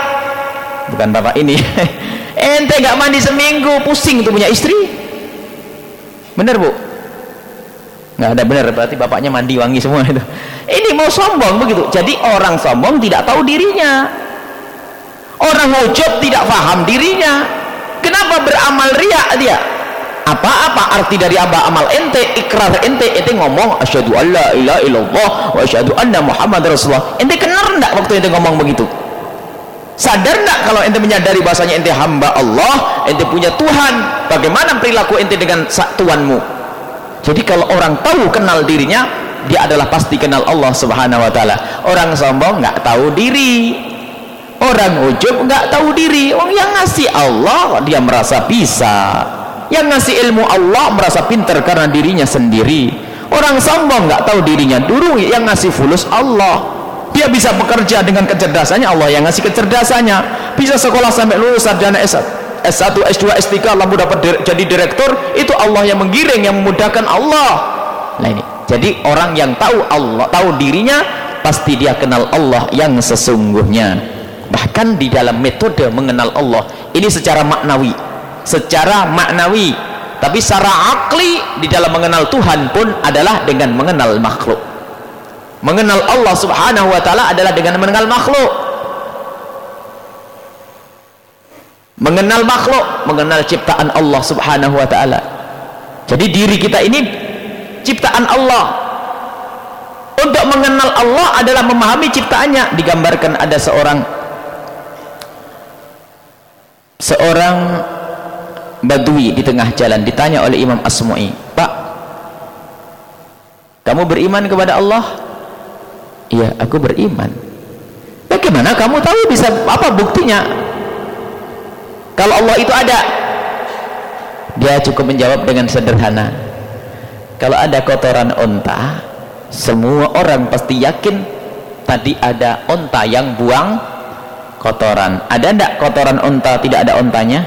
Bukan bapak ini. Ente gak mandi seminggu pusing tuh punya istri. Bener bu? Nggak ada bener berarti bapaknya mandi wangi semua itu. Ini mau sombong begitu. Jadi orang sombong tidak tahu dirinya. Orang ujub tidak paham dirinya. Kenapa beramal riak dia apa-apa arti dari apa amal. Ente ikrar ente ente ngomong asyhadu alla ilaha illallah wa asyhadu anna muhammad rasulullah. Ente kenal enggak waktu ente ngomong begitu? Sadar enggak kalau ente menyadari bahasanya ente hamba Allah ente punya Tuhan? Bagaimana perilaku ente dengan Tuhanmu? Jadi kalau orang tahu kenal dirinya dia adalah pasti kenal Allah subhanahu wa ta'ala. Orang sombong nggak tahu diri. Orang ujub nggak tahu diri. Orang yang ngasih Allah dia merasa bisa yang ngasih ilmu Allah merasa pintar karena dirinya sendiri. Orang sombong nggak tahu dirinya. Dulu yang ngasih fulus Allah. Dia bisa bekerja dengan kecerdasannya. Allah yang ngasih kecerdasannya. Bisa sekolah sampai lulus sarjana S1 S1, S2, S3 lalu dapat jadi direktur. Itu Allah yang menggiring yang memudahkan Allah. Nah ini. Jadi orang yang tahu Allah tahu dirinya pasti dia kenal Allah yang sesungguhnya. Bahkan di dalam metode mengenal Allah. Ini secara maknawi secara maknawi. Tapi secara akli di dalam mengenal Tuhan pun adalah dengan mengenal makhluk. Mengenal Allah subhanahu wa ta'ala adalah dengan mengenal makhluk. Mengenal makhluk mengenal ciptaan Allah subhanahu wa ta'ala. Jadi diri kita ini ciptaan Allah. Untuk mengenal Allah adalah memahami ciptaannya. Digambarkan ada seorang seorang badui di tengah jalan ditanya oleh Imam Asmu'i Pak kamu beriman kepada Allah? Iya aku beriman. Bagaimana kamu tahu bisa apa buktinya? Kalau Allah itu ada. Dia cukup menjawab dengan sederhana kalau ada kotoran onta semua orang pasti yakin tadi ada onta yang buang kotoran. Ada enggak kotoran onta tidak ada ontanya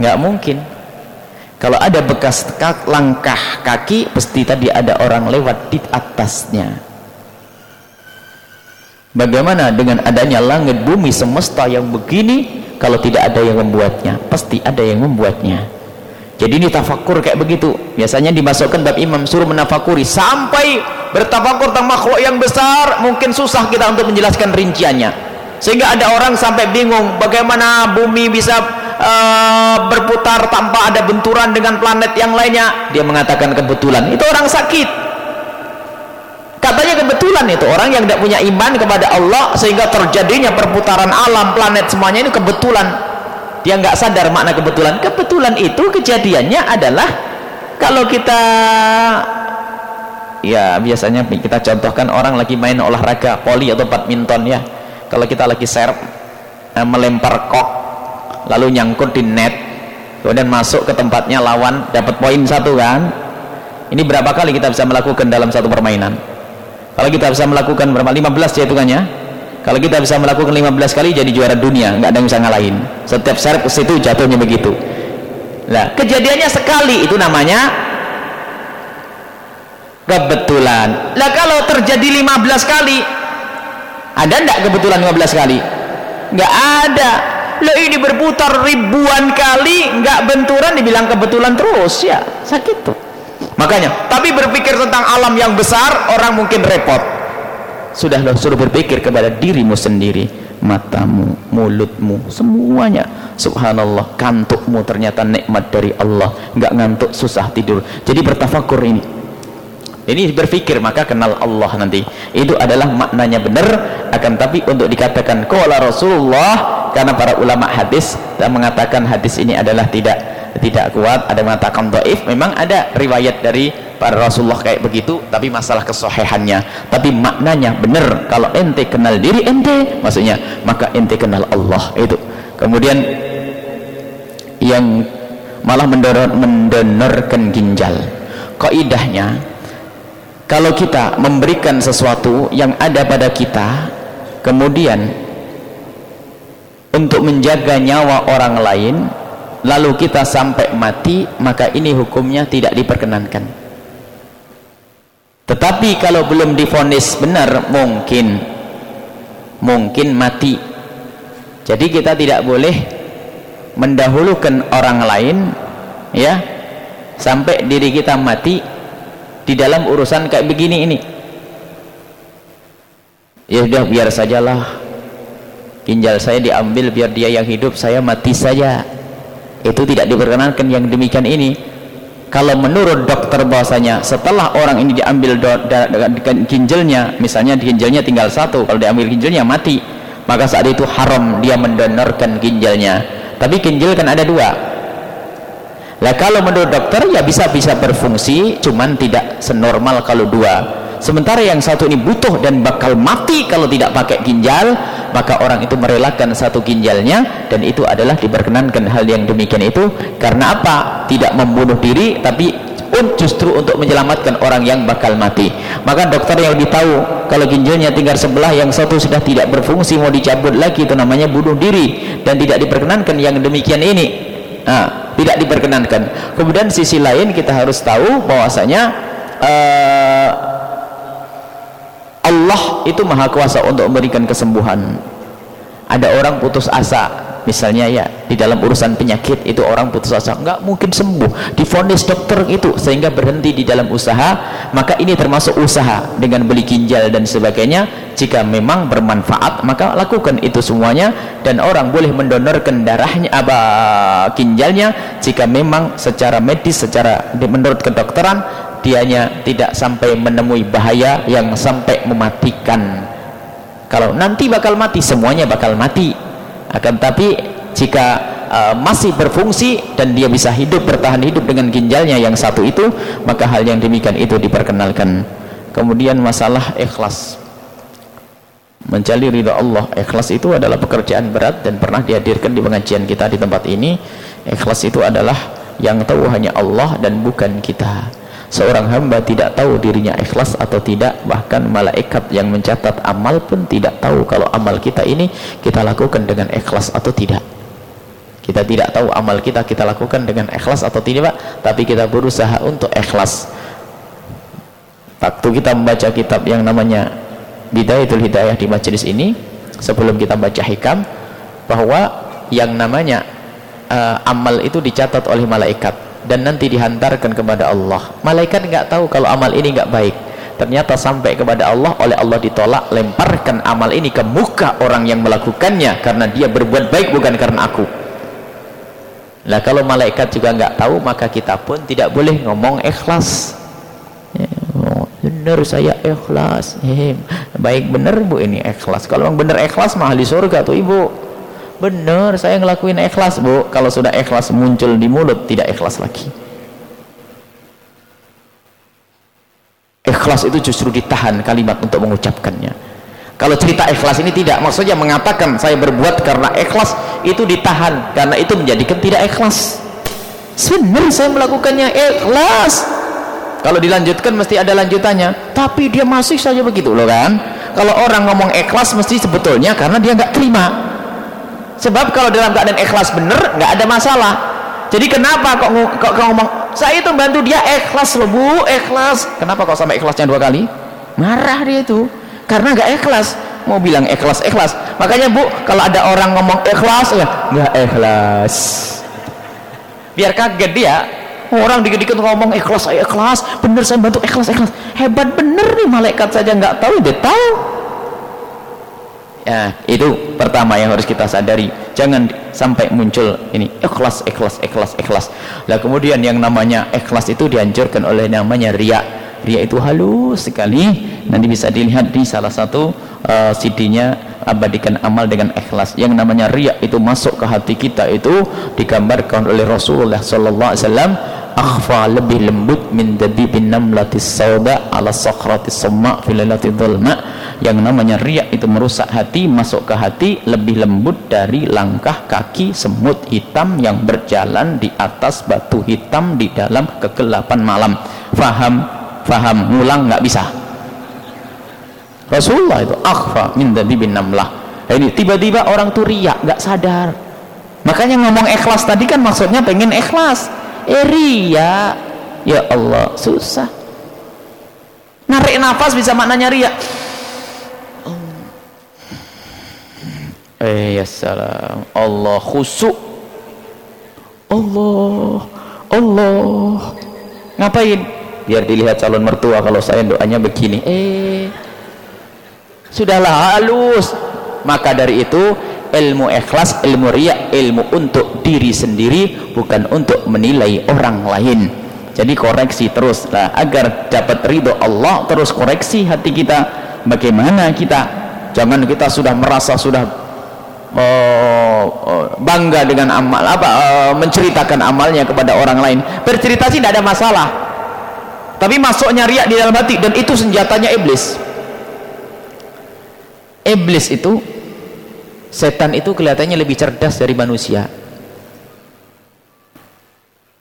nggak mungkin kalau ada bekas langkah kaki pasti tadi ada orang lewat di atasnya Bagaimana dengan adanya langit bumi semesta yang begini kalau tidak ada yang membuatnya? Pasti ada yang membuatnya. Jadi ini tafakur kayak begitu. Biasanya dimasukkan bab imam suruh menafakuri sampai bertafakur tentang makhluk yang besar mungkin susah kita untuk menjelaskan rinciannya. Sehingga ada orang sampai bingung bagaimana bumi bisa uh, berputar tanpa ada benturan dengan planet yang lainnya. Dia mengatakan kebetulan. Itu orang sakit katanya kebetulan itu orang yang tidak punya iman kepada Allah sehingga terjadinya perputaran alam planet semuanya ini kebetulan dia nggak sadar makna kebetulan kebetulan itu kejadiannya adalah kalau kita ya biasanya kita contohkan orang lagi main olahraga poli atau badminton ya kalau kita lagi serve eh, melempar kok lalu nyangkut di net. Kemudian masuk ke tempatnya lawan dapat poin satu kan? Ini berapa kali kita bisa melakukan dalam satu permainan? Kalau kita bisa melakukan berapa? 15 ya hitungannya kalau kita bisa melakukan 15 kali jadi juara dunia nggak ada yang bisa ngalahin. Setiap serve situ jatuhnya begitu. Nah kejadiannya sekali itu namanya kebetulan. Lah kalau terjadi 15 kali ada enggak kebetulan 15 kali? Nggak ada lah ini berputar ribuan kali nggak benturan dibilang kebetulan terus ya. Sakit tuh. Makanya tapi berpikir tentang alam yang besar orang mungkin repot. Sudah lo suruh berpikir kepada dirimu sendiri matamu, mulutmu, semuanya. Subhanallah kantukmu ternyata nikmat dari Allah. Nggak ngantuk susah tidur. Jadi bertafakur ini ini berpikir maka kenal Allah nanti. Itu adalah maknanya benar akan tapi untuk dikatakan kuala Rasulullah karena para ulama hadis dan mengatakan hadis ini adalah tidak tidak kuat ada mengatakan doif memang ada riwayat dari para Rasulullah kayak begitu tapi masalah kesohehannya. Tapi maknanya benar kalau ente kenal diri ente maksudnya maka ente kenal Allah itu. Kemudian yang malah mendonor, mendonorkan ginjal. Kaidahnya kalau kita memberikan sesuatu yang ada pada kita kemudian untuk menjaga nyawa orang lain lalu kita sampai mati maka ini hukumnya tidak diperkenankan. Tetapi kalau belum difonis benar mungkin mungkin mati. Jadi kita tidak boleh mendahulukan orang lain ya sampai diri kita mati di dalam urusan kayak begini ini. Ya sudah biar sajalah. Ginjal saya diambil biar dia yang hidup saya mati saja. Itu tidak diperkenankan yang demikian ini. Kalau menurut dokter bahwasanya setelah orang ini diambil ginjalnya misalnya ginjalnya tinggal satu kalau diambil ginjalnya mati maka saat itu haram dia mendonorkan ginjalnya. Tapi ginjal kan ada dua lah kalau menurut dokter ya bisa bisa berfungsi cuman tidak senormal kalau dua. Sementara yang satu ini butuh dan bakal mati kalau tidak pakai ginjal maka orang itu merelakan satu ginjalnya dan itu adalah diperkenankan hal yang demikian itu. Karena apa? tidak membunuh diri tapi justru untuk menyelamatkan orang yang bakal mati. Maka dokter yang lebih tahu kalau ginjalnya tinggal sebelah yang satu sudah tidak berfungsi mau dicabut lagi itu namanya bunuh diri. Dan tidak diperkenankan yang demikian ini. Nah, tidak diperkenankan. Kemudian sisi lain kita harus tahu bahwasanya uh, Allah itu maha kuasa untuk memberikan kesembuhan. Ada orang putus asa misalnya ya di dalam urusan penyakit itu orang putus asa nggak mungkin sembuh. Difonis dokter itu sehingga berhenti di dalam usaha maka ini termasuk usaha dengan beli ginjal dan sebagainya. Jika memang bermanfaat maka lakukan itu semuanya. Dan orang boleh mendonorkan darahnya apa ginjalnya. Jika memang secara medis secara menurut kedokteran dianya tidak sampai menemui bahaya yang sampai mematikan. Kalau nanti bakal mati semuanya bakal mati akan tapi jika uh, masih berfungsi dan dia bisa hidup bertahan hidup dengan ginjalnya yang satu itu maka hal yang demikian itu diperkenalkan. Kemudian masalah ikhlas. Mencari ridha Allah. Ikhlas itu adalah pekerjaan berat dan pernah dihadirkan di pengajian kita di tempat ini. Ikhlas itu adalah yang tahu hanya Allah dan bukan kita seorang hamba tidak tahu dirinya ikhlas atau tidak bahkan malaikat yang mencatat amal pun tidak tahu kalau amal kita ini kita lakukan dengan ikhlas atau tidak. Kita tidak tahu amal kita kita lakukan dengan ikhlas atau tidak tapi kita berusaha untuk ikhlas. Waktu kita membaca kitab yang namanya Bidayatul Hidayah di majelis ini sebelum kita baca hikam bahwa yang namanya uh, amal itu dicatat oleh malaikat dan nanti dihantarkan kepada Allah. Malaikat nggak tahu kalau amal ini nggak baik. Ternyata sampai kepada Allah oleh Allah ditolak lemparkan amal ini ke muka orang yang melakukannya. Karena dia berbuat baik bukan karena aku. Lah kalau malaikat juga nggak tahu maka kita pun tidak boleh ngomong ikhlas. Ya, oh, benar saya ikhlas. Baik benar bu ini ikhlas. Kalau benar ikhlas mah di surga tuh ibu benar saya ngelakuin ikhlas bu. Kalau sudah ikhlas muncul di mulut tidak ikhlas lagi. Ikhlas itu justru ditahan kalimat untuk mengucapkannya. Kalau cerita ikhlas ini tidak maksudnya mengatakan saya berbuat karena ikhlas itu ditahan karena itu menjadikan tidak ikhlas. Benar saya melakukannya ikhlas. Kalau dilanjutkan mesti ada lanjutannya. Tapi dia masih saja begitu loh kan? Kalau orang ngomong ikhlas mesti sebetulnya karena dia nggak terima sebab kalau dalam keadaan ikhlas bener nggak ada masalah. Jadi kenapa kok, kok, ngomong saya itu bantu dia ikhlas loh bu ikhlas. Kenapa kok sampai ikhlasnya dua kali? Marah dia itu. Karena nggak ikhlas. Mau bilang ikhlas ikhlas. Makanya bu kalau ada orang ngomong ikhlas ya nggak ikhlas. Biar kaget dia. Orang dikit-dikit ngomong ikhlas ikhlas. Bener saya bantu ikhlas ikhlas. Hebat bener nih malaikat saja nggak tahu dia tahu ya itu pertama yang harus kita sadari. Jangan sampai muncul ini ikhlas ikhlas ikhlas ikhlas. Lah kemudian yang namanya ikhlas itu dianjurkan oleh namanya ria ria itu halus sekali. Nanti bisa dilihat di salah satu uh, CD-nya abadikan amal dengan ikhlas. Yang namanya riak itu masuk ke hati kita itu digambarkan oleh Rasulullah sallallahu alaihi wasallam akhfa lebih lembut min dabibin namlatis sauda ala sakhratis samma fil dhulma yang namanya riak itu merusak hati masuk ke hati lebih lembut dari langkah kaki semut hitam yang berjalan di atas batu hitam di dalam kegelapan malam. Faham? Faham? Ngulang nggak bisa? Rasulullah itu akhfa min dabibin namlah. Ini tiba-tiba orang tuh riak nggak sadar. Makanya ngomong ikhlas tadi kan maksudnya pengen ikhlas eh riak. Ya Allah susah. Narik nafas bisa maknanya riak. Eh ya salam. Allah khusuk. Allah Allah. Ngapain? Biar dilihat calon mertua kalau saya doanya begini. Eh sudahlah halus. Maka dari itu ilmu ikhlas ilmu riak ilmu untuk diri sendiri bukan untuk menilai orang lain. Jadi koreksi terus lah agar dapat ridho Allah terus koreksi hati kita bagaimana kita. Jangan kita sudah merasa sudah oh, oh, bangga dengan amal apa uh, menceritakan amalnya kepada orang lain. Bercerita sih tidak ada masalah. Tapi masuknya riak di dalam hati dan itu senjatanya iblis. Iblis itu setan itu kelihatannya lebih cerdas dari manusia.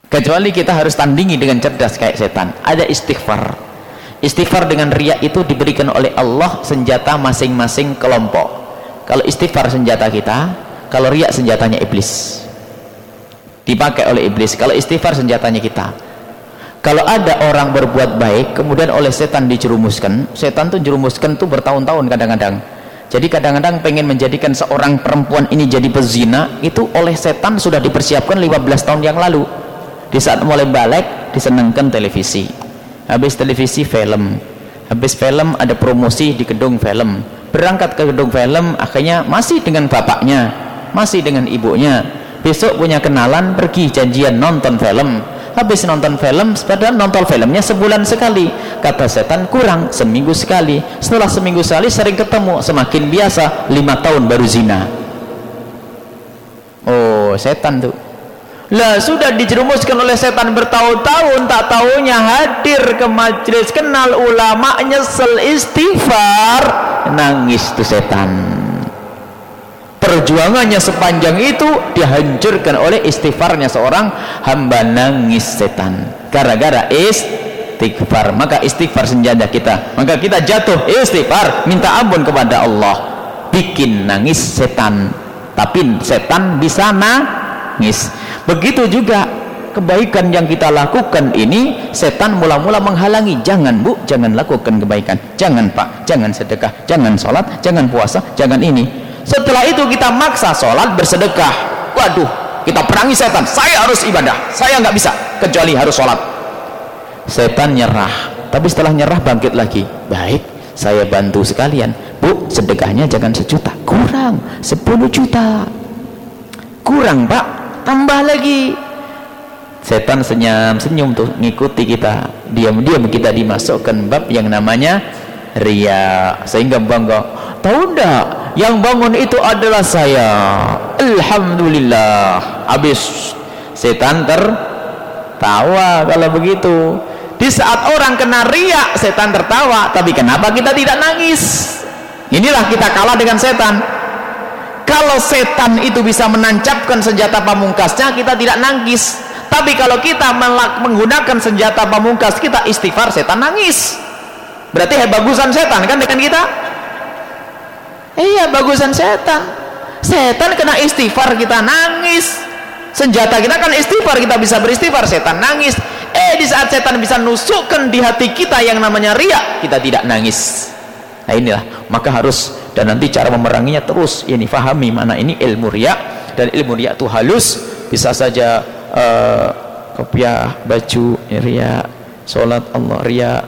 Kecuali kita harus tandingi dengan cerdas kayak setan. Ada istighfar. Istighfar dengan riak itu diberikan oleh Allah senjata masing-masing kelompok. Kalau istighfar senjata kita kalau riak senjatanya iblis. Dipakai oleh iblis. Kalau istighfar senjatanya kita. Kalau ada orang berbuat baik kemudian oleh setan dijerumuskan setan tuh jerumuskan tuh bertahun-tahun kadang-kadang jadi kadang-kadang pengen menjadikan seorang perempuan ini jadi pezina itu oleh setan sudah dipersiapkan 15 tahun yang lalu. Di saat mulai balik disenangkan televisi. Habis televisi film. Habis film ada promosi di gedung film. Berangkat ke gedung film akhirnya masih dengan bapaknya masih dengan ibunya. Besok punya kenalan pergi janjian nonton film habis nonton film padahal nonton filmnya sebulan sekali. Kata setan kurang seminggu sekali. Setelah seminggu sekali sering ketemu. Semakin biasa lima tahun baru zina. Oh setan tuh. Lah sudah dijerumuskan oleh setan bertahun-tahun tak tahunya hadir ke majlis. Kenal ulama nyesel istighfar. Nangis tuh setan perjuangannya sepanjang itu dihancurkan oleh istighfarnya seorang hamba nangis setan. Gara-gara istighfar maka istighfar senjata kita. Maka kita jatuh istighfar minta ampun kepada Allah. Bikin nangis setan tapi setan bisa nangis. Begitu juga kebaikan yang kita lakukan ini setan mula-mula menghalangi. Jangan bu jangan lakukan kebaikan. Jangan pak jangan sedekah jangan sholat jangan puasa jangan ini setelah itu kita maksa sholat bersedekah. Waduh kita perangi setan. Saya harus ibadah. Saya nggak bisa kecuali harus sholat. Setan nyerah tapi setelah nyerah bangkit lagi. Baik saya bantu sekalian. Bu sedekahnya jangan sejuta. Kurang 10 juta. Kurang pak. Tambah lagi. Setan senyum senyum tuh ngikuti kita. Diam-diam kita dimasukkan bab yang namanya ria. Sehingga bangga tahu enggak yang bangun itu adalah saya. Alhamdulillah. Habis. Setan tertawa kalau begitu. Di saat orang kena riak setan tertawa. Tapi kenapa kita tidak nangis? Inilah kita kalah dengan setan. Kalau setan itu bisa menancapkan senjata pamungkasnya kita tidak nangis. Tapi kalau kita menggunakan senjata pamungkas kita istighfar setan nangis. Berarti bagusan setan kan dengan kita iya bagusan setan. Setan kena istighfar kita nangis. Senjata kita kan istighfar kita bisa beristighfar setan nangis. Eh di saat setan bisa nusukkan di hati kita yang namanya riak kita tidak nangis. Nah inilah maka harus dan nanti cara memeranginya terus. Ini fahami mana ini ilmu riak dan ilmu riak itu halus. Bisa saja uh, kopiah baju riak sholat Allah riak.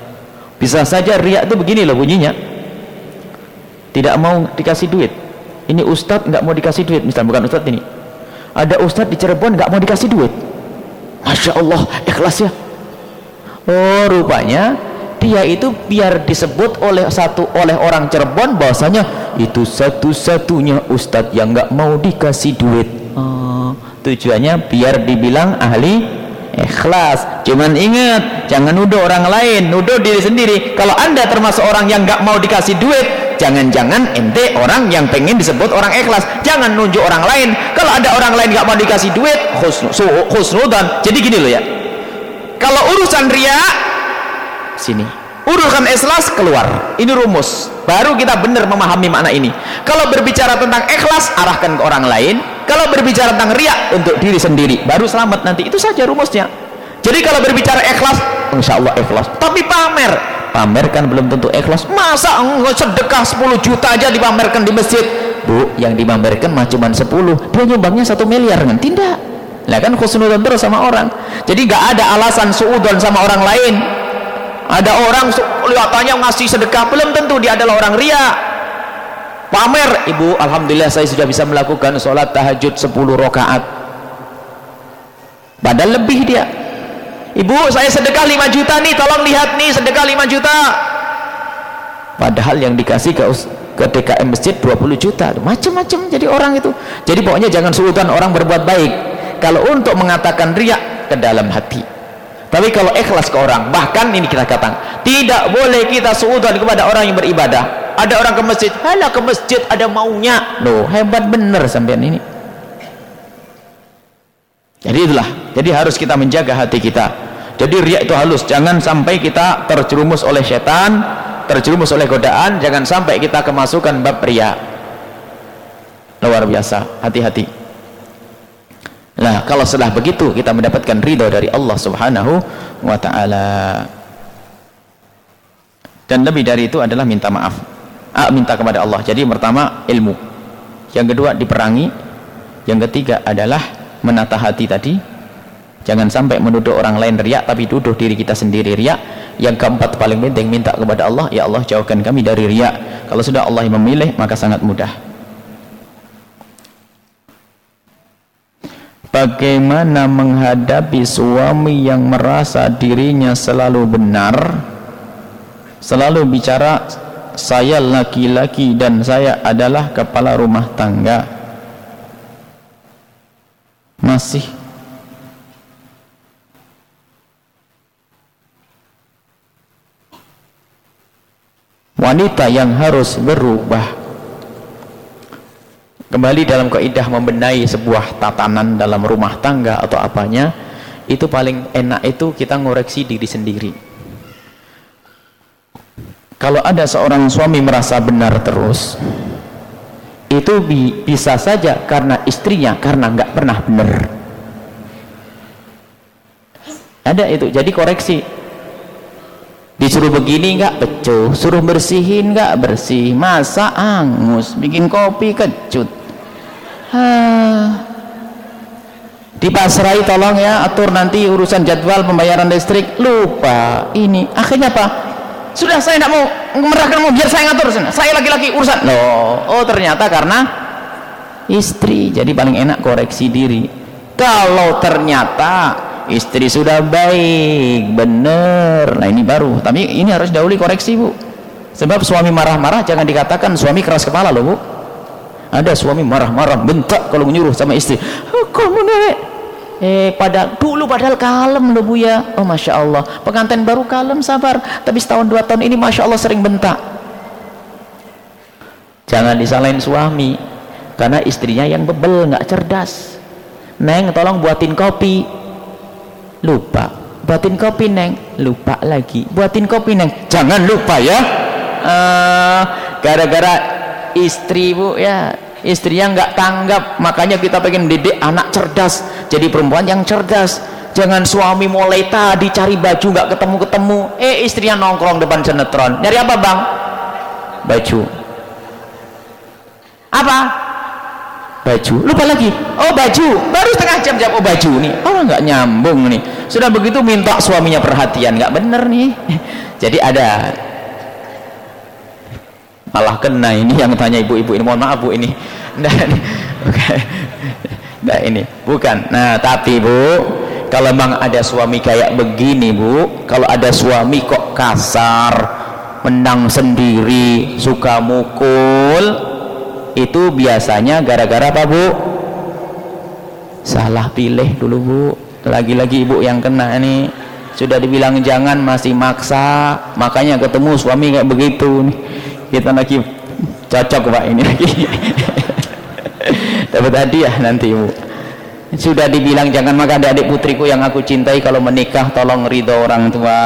Bisa saja riak itu begini loh bunyinya tidak mau dikasih duit. Ini ustadz nggak mau dikasih duit misalnya bukan ustadz ini. Ada ustadz di Cirebon nggak mau dikasih duit. Masya Allah ikhlas ya. Oh rupanya dia itu biar disebut oleh satu oleh orang Cirebon bahwasanya itu satu-satunya ustadz yang nggak mau dikasih duit. Oh, tujuannya biar dibilang ahli ikhlas. Cuman ingat jangan nuduh orang lain nuduh diri sendiri. Kalau anda termasuk orang yang nggak mau dikasih duit jangan-jangan ente orang yang pengen disebut orang ikhlas. Jangan nunjuk orang lain. Kalau ada orang lain nggak mau dikasih duit khusnudan jadi gini loh ya. Kalau urusan ria sini. Urusan ikhlas keluar. Ini rumus. Baru kita benar memahami makna ini. Kalau berbicara tentang ikhlas arahkan ke orang lain. Kalau berbicara tentang ria untuk diri sendiri. Baru selamat nanti. Itu saja rumusnya. Jadi kalau berbicara ikhlas insya Allah ikhlas. Tapi pamer pamer kan belum tentu ikhlas. Masa sedekah 10 juta aja dipamerkan di masjid? Bu yang dipamerkan mah cuma 10 dia nyumbangnya 1 miliar kan tidak. Lah kan khusnudon terus sama orang. Jadi gak ada alasan suudon sama orang lain. Ada orang kelihatannya ngasih sedekah belum tentu dia adalah orang ria. Pamer. Ibu alhamdulillah saya sudah bisa melakukan sholat tahajud 10 rakaat. Padahal lebih dia ibu saya sedekah 5 juta nih tolong lihat nih sedekah 5 juta. Padahal yang dikasih ke ke DKM masjid 20 juta. Macam-macam jadi orang itu. Jadi pokoknya jangan suudon orang berbuat baik. Kalau untuk mengatakan riak ke dalam hati. Tapi kalau ikhlas ke orang bahkan ini kita katakan tidak boleh kita suudon kepada orang yang beribadah. Ada orang ke masjid halah ke masjid ada maunya. Loh hebat bener sampean ini jadi itulah jadi harus kita menjaga hati kita jadi riak itu halus jangan sampai kita terjerumus oleh setan terjerumus oleh godaan jangan sampai kita kemasukan bab riak luar biasa hati-hati Nah, kalau setelah begitu kita mendapatkan ridho dari Allah Subhanahu wa taala. Dan lebih dari itu adalah minta maaf. Ah, minta kepada Allah. Jadi pertama ilmu. Yang kedua diperangi. Yang ketiga adalah menata hati tadi. Jangan sampai menuduh orang lain riak tapi tuduh diri kita sendiri riak. Yang keempat paling penting minta kepada Allah, ya Allah jauhkan kami dari riak. Kalau sudah Allah yang memilih maka sangat mudah. bagaimana menghadapi suami yang merasa dirinya selalu benar selalu bicara saya laki-laki dan saya adalah kepala rumah tangga masih. Wanita yang harus berubah. Kembali dalam kaidah membenahi sebuah tatanan dalam rumah tangga atau apanya itu paling enak itu kita ngoreksi diri sendiri. Kalau ada seorang suami merasa benar terus itu bi bisa saja karena istrinya karena nggak pernah benar. Ada itu jadi koreksi. Disuruh begini nggak? Pecuh suruh bersihin nggak? Bersih. Masa angus? Bikin kopi kecut. Dipasrai tolong ya atur nanti urusan jadwal pembayaran listrik. Lupa. Ini akhirnya apa sudah saya tidak mau merahkan mau biar saya ngatur sana saya laki-laki urusan. Loh oh ternyata karena istri. Jadi paling enak koreksi diri. Kalau ternyata istri sudah baik bener. Nah ini baru. Tapi ini harus dahulu koreksi bu. Sebab suami marah-marah jangan dikatakan suami keras kepala loh bu. Ada suami marah-marah bentak kalau menyuruh sama istri. Oh, kamu nenek eh pada dulu padahal kalem loh bu ya. Oh masya Allah. Pengantin baru kalem sabar. Tapi setahun dua tahun ini masya Allah sering bentak. Jangan disalahin suami karena istrinya yang bebel nggak cerdas. Neng tolong buatin kopi. Lupa. Buatin kopi neng. Lupa lagi. Buatin kopi neng. Jangan lupa ya. Eh, gara-gara uh, istri bu ya istrinya nggak tanggap. Makanya kita pengen didik anak cerdas. Jadi perempuan yang cerdas. Jangan suami mulai tadi cari baju nggak ketemu-ketemu. Eh istrinya nongkrong depan sinetron. Nyari apa bang? Baju. Apa? Baju. Lupa lagi. Oh baju. Baru setengah jam jam oh baju nih. Oh nggak nyambung nih. Sudah begitu minta suaminya perhatian. Nggak bener nih. Jadi ada malah kena ini yang tanya ibu-ibu ini mohon maaf bu ini. Nah, ini, okay. nah ini. Bukan. Nah tapi bu kalau memang ada suami kayak begini bu kalau ada suami kok kasar menang sendiri suka mukul itu biasanya gara-gara apa bu? Salah pilih dulu bu. Lagi-lagi ibu yang kena ini. Sudah dibilang jangan masih maksa. Makanya ketemu suami kayak begitu nih kita lagi cocok pak ini lagi. Dapat hadiah nanti ibu sudah dibilang jangan maka adik-adik putriku yang aku cintai kalau menikah. Tolong ridho orang tua.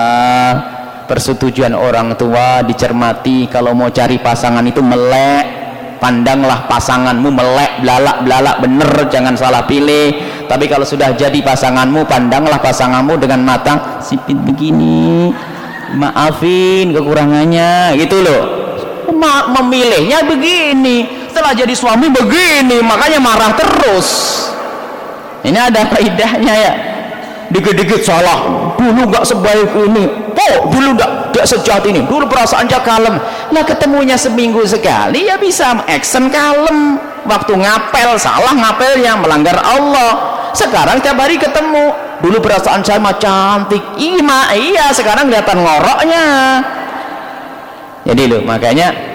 Persetujuan orang tua dicermati. Kalau mau cari pasangan itu melek. Pandanglah pasanganmu melek belalak belalak bener jangan salah pilih. Tapi kalau sudah jadi pasanganmu pandanglah pasanganmu dengan matang. Sipit begini. Maafin kekurangannya. Gitu loh memilihnya begini. Setelah jadi suami begini makanya marah terus. Ini ada faedahnya ya. Dikit-dikit salah. Dulu gak sebaik ini. Oh dulu gak, gak sejahat ini? Dulu perasaannya kalem. Lah ketemunya seminggu sekali ya bisa. Action kalem. Waktu ngapel salah ngapelnya melanggar Allah. Sekarang tiap hari ketemu. Dulu perasaan saya mah cantik. Iya iya sekarang kelihatan ngoroknya. Jadi loh makanya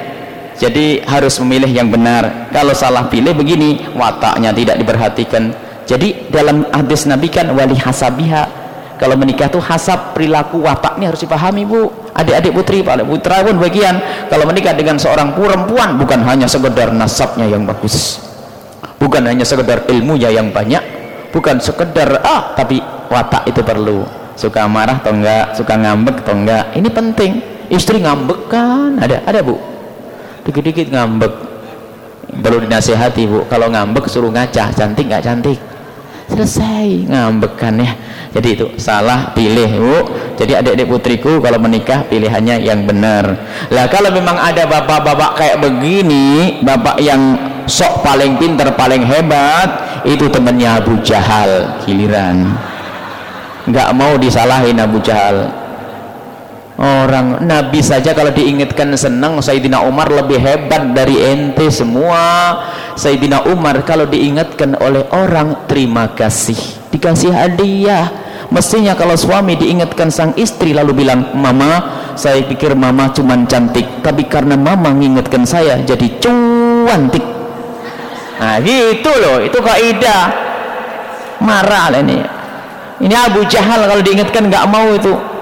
jadi harus memilih yang benar. Kalau salah pilih begini wataknya tidak diperhatikan. Jadi dalam hadis Nabi kan wali hasabiha. Kalau menikah tuh hasab perilaku wataknya harus dipahami bu. Adik-adik putri pak putra pun bagian. Kalau menikah dengan seorang perempuan bukan hanya sekedar nasabnya yang bagus. Bukan hanya sekedar ilmunya yang banyak. Bukan sekedar ah tapi watak itu perlu. Suka marah atau enggak? Suka ngambek atau enggak? Ini penting. Istri ngambek kan? Ada ada bu dikit-dikit ngambek. Perlu dinasihati bu. Kalau ngambek suruh ngaca cantik nggak cantik? Selesai. Ngambekan ya. Jadi itu salah pilih bu. Jadi adik-adik putriku kalau menikah pilihannya yang benar. Lah kalau memang ada bapak-bapak kayak begini bapak yang sok paling pinter paling hebat itu temannya Abu Jahal giliran. Nggak mau disalahin Abu Jahal orang. Nabi saja kalau diingatkan senang Sayyidina Umar lebih hebat dari ente semua. Sayyidina Umar kalau diingatkan oleh orang terima kasih. Dikasih hadiah. Mestinya kalau suami diingatkan sang istri lalu bilang mama saya pikir mama cuman cantik tapi karena mama mengingatkan saya jadi cuantik. Nah gitu loh. Itu kaidah. Marah lah ini. Ini Abu Jahal kalau diingatkan nggak mau itu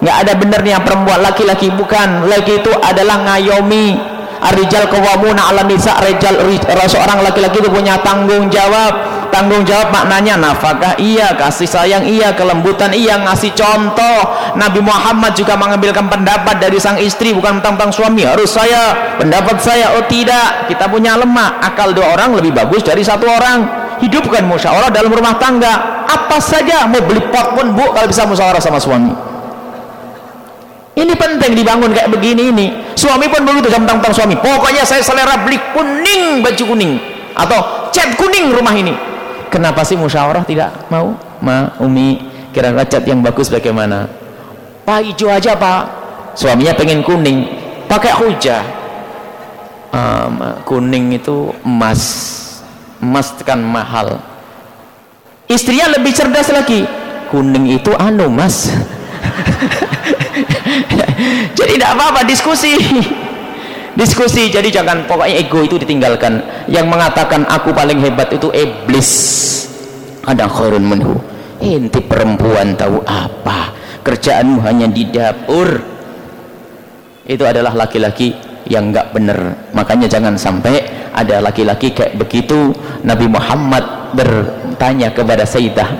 nggak ada benernya perempuan laki-laki bukan. Laki itu adalah ngayomi. Arijal kawamuna ala nisa. Rijal seorang laki-laki itu punya tanggung jawab. Tanggung jawab maknanya nafkah. Iya kasih sayang iya kelembutan iya ngasih contoh. Nabi Muhammad juga mengambilkan pendapat dari sang istri bukan tentang suami. Harus saya pendapat saya. Oh tidak. Kita punya lemah akal dua orang lebih bagus dari satu orang. Hidupkan musyawarah dalam rumah tangga. Apa saja. Mau beli pot pun bu kalau bisa musyawarah sama suami ini penting dibangun kayak begini ini. Suami pun begitu tentang suami. Pokoknya saya selera beli kuning baju kuning. Atau cat kuning rumah ini. Kenapa sih musyawarah tidak mau? Ma umi kira-kira cat yang bagus bagaimana? Pak hijau aja pak. Suaminya pengen kuning. Pakai hujah um, kuning itu emas. Emas kan mahal. Istrinya lebih cerdas lagi. Kuning itu anu mas jadi tidak apa-apa diskusi. Diskusi jadi jangan pokoknya ego itu ditinggalkan. Yang mengatakan aku paling hebat itu iblis. Ada khurun menhu inti perempuan tahu apa? Kerjaanmu hanya di dapur. Itu adalah laki-laki yang enggak benar makanya jangan sampai ada laki-laki kayak begitu. Nabi Muhammad bertanya kepada Sayyidah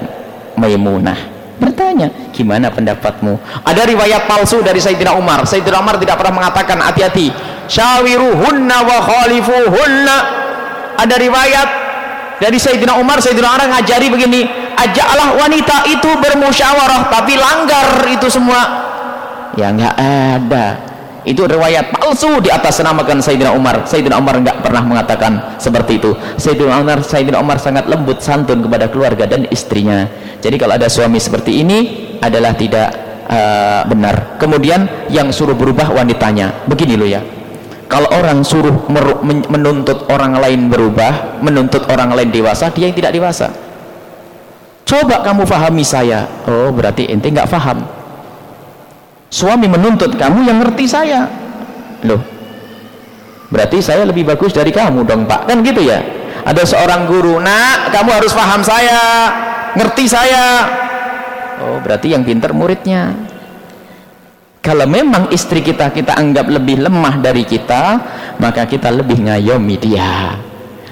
Maimunah bertanya gimana pendapatmu? Ada riwayat palsu dari Sayyidina Umar. Sayyidina Umar tidak pernah mengatakan hati-hati. Syawiruhunna wa khalifuhunna. Ada riwayat dari Sayyidina Umar. Sayyidina Umar ngajari begini ajaklah wanita itu bermusyawarah tapi langgar itu semua. Ya nggak ada. Itu riwayat palsu di atas namakan Sayyidina Umar. Sayyidina Umar enggak pernah mengatakan seperti itu. Sayyidina Umar Sayyidina Umar sangat lembut santun kepada keluarga dan istrinya jadi kalau ada suami seperti ini adalah tidak uh, benar. Kemudian yang suruh berubah wanitanya. Begini loh ya. Kalau orang suruh menuntut orang lain berubah menuntut orang lain dewasa dia yang tidak dewasa. Coba kamu fahami saya. Oh berarti ente nggak faham. Suami menuntut kamu yang ngerti saya. Loh berarti saya lebih bagus dari kamu dong pak. Kan gitu ya? Ada seorang guru nak kamu harus paham saya ngerti saya. Oh berarti yang pintar muridnya. Kalau memang istri kita kita anggap lebih lemah dari kita maka kita lebih ngayomi dia.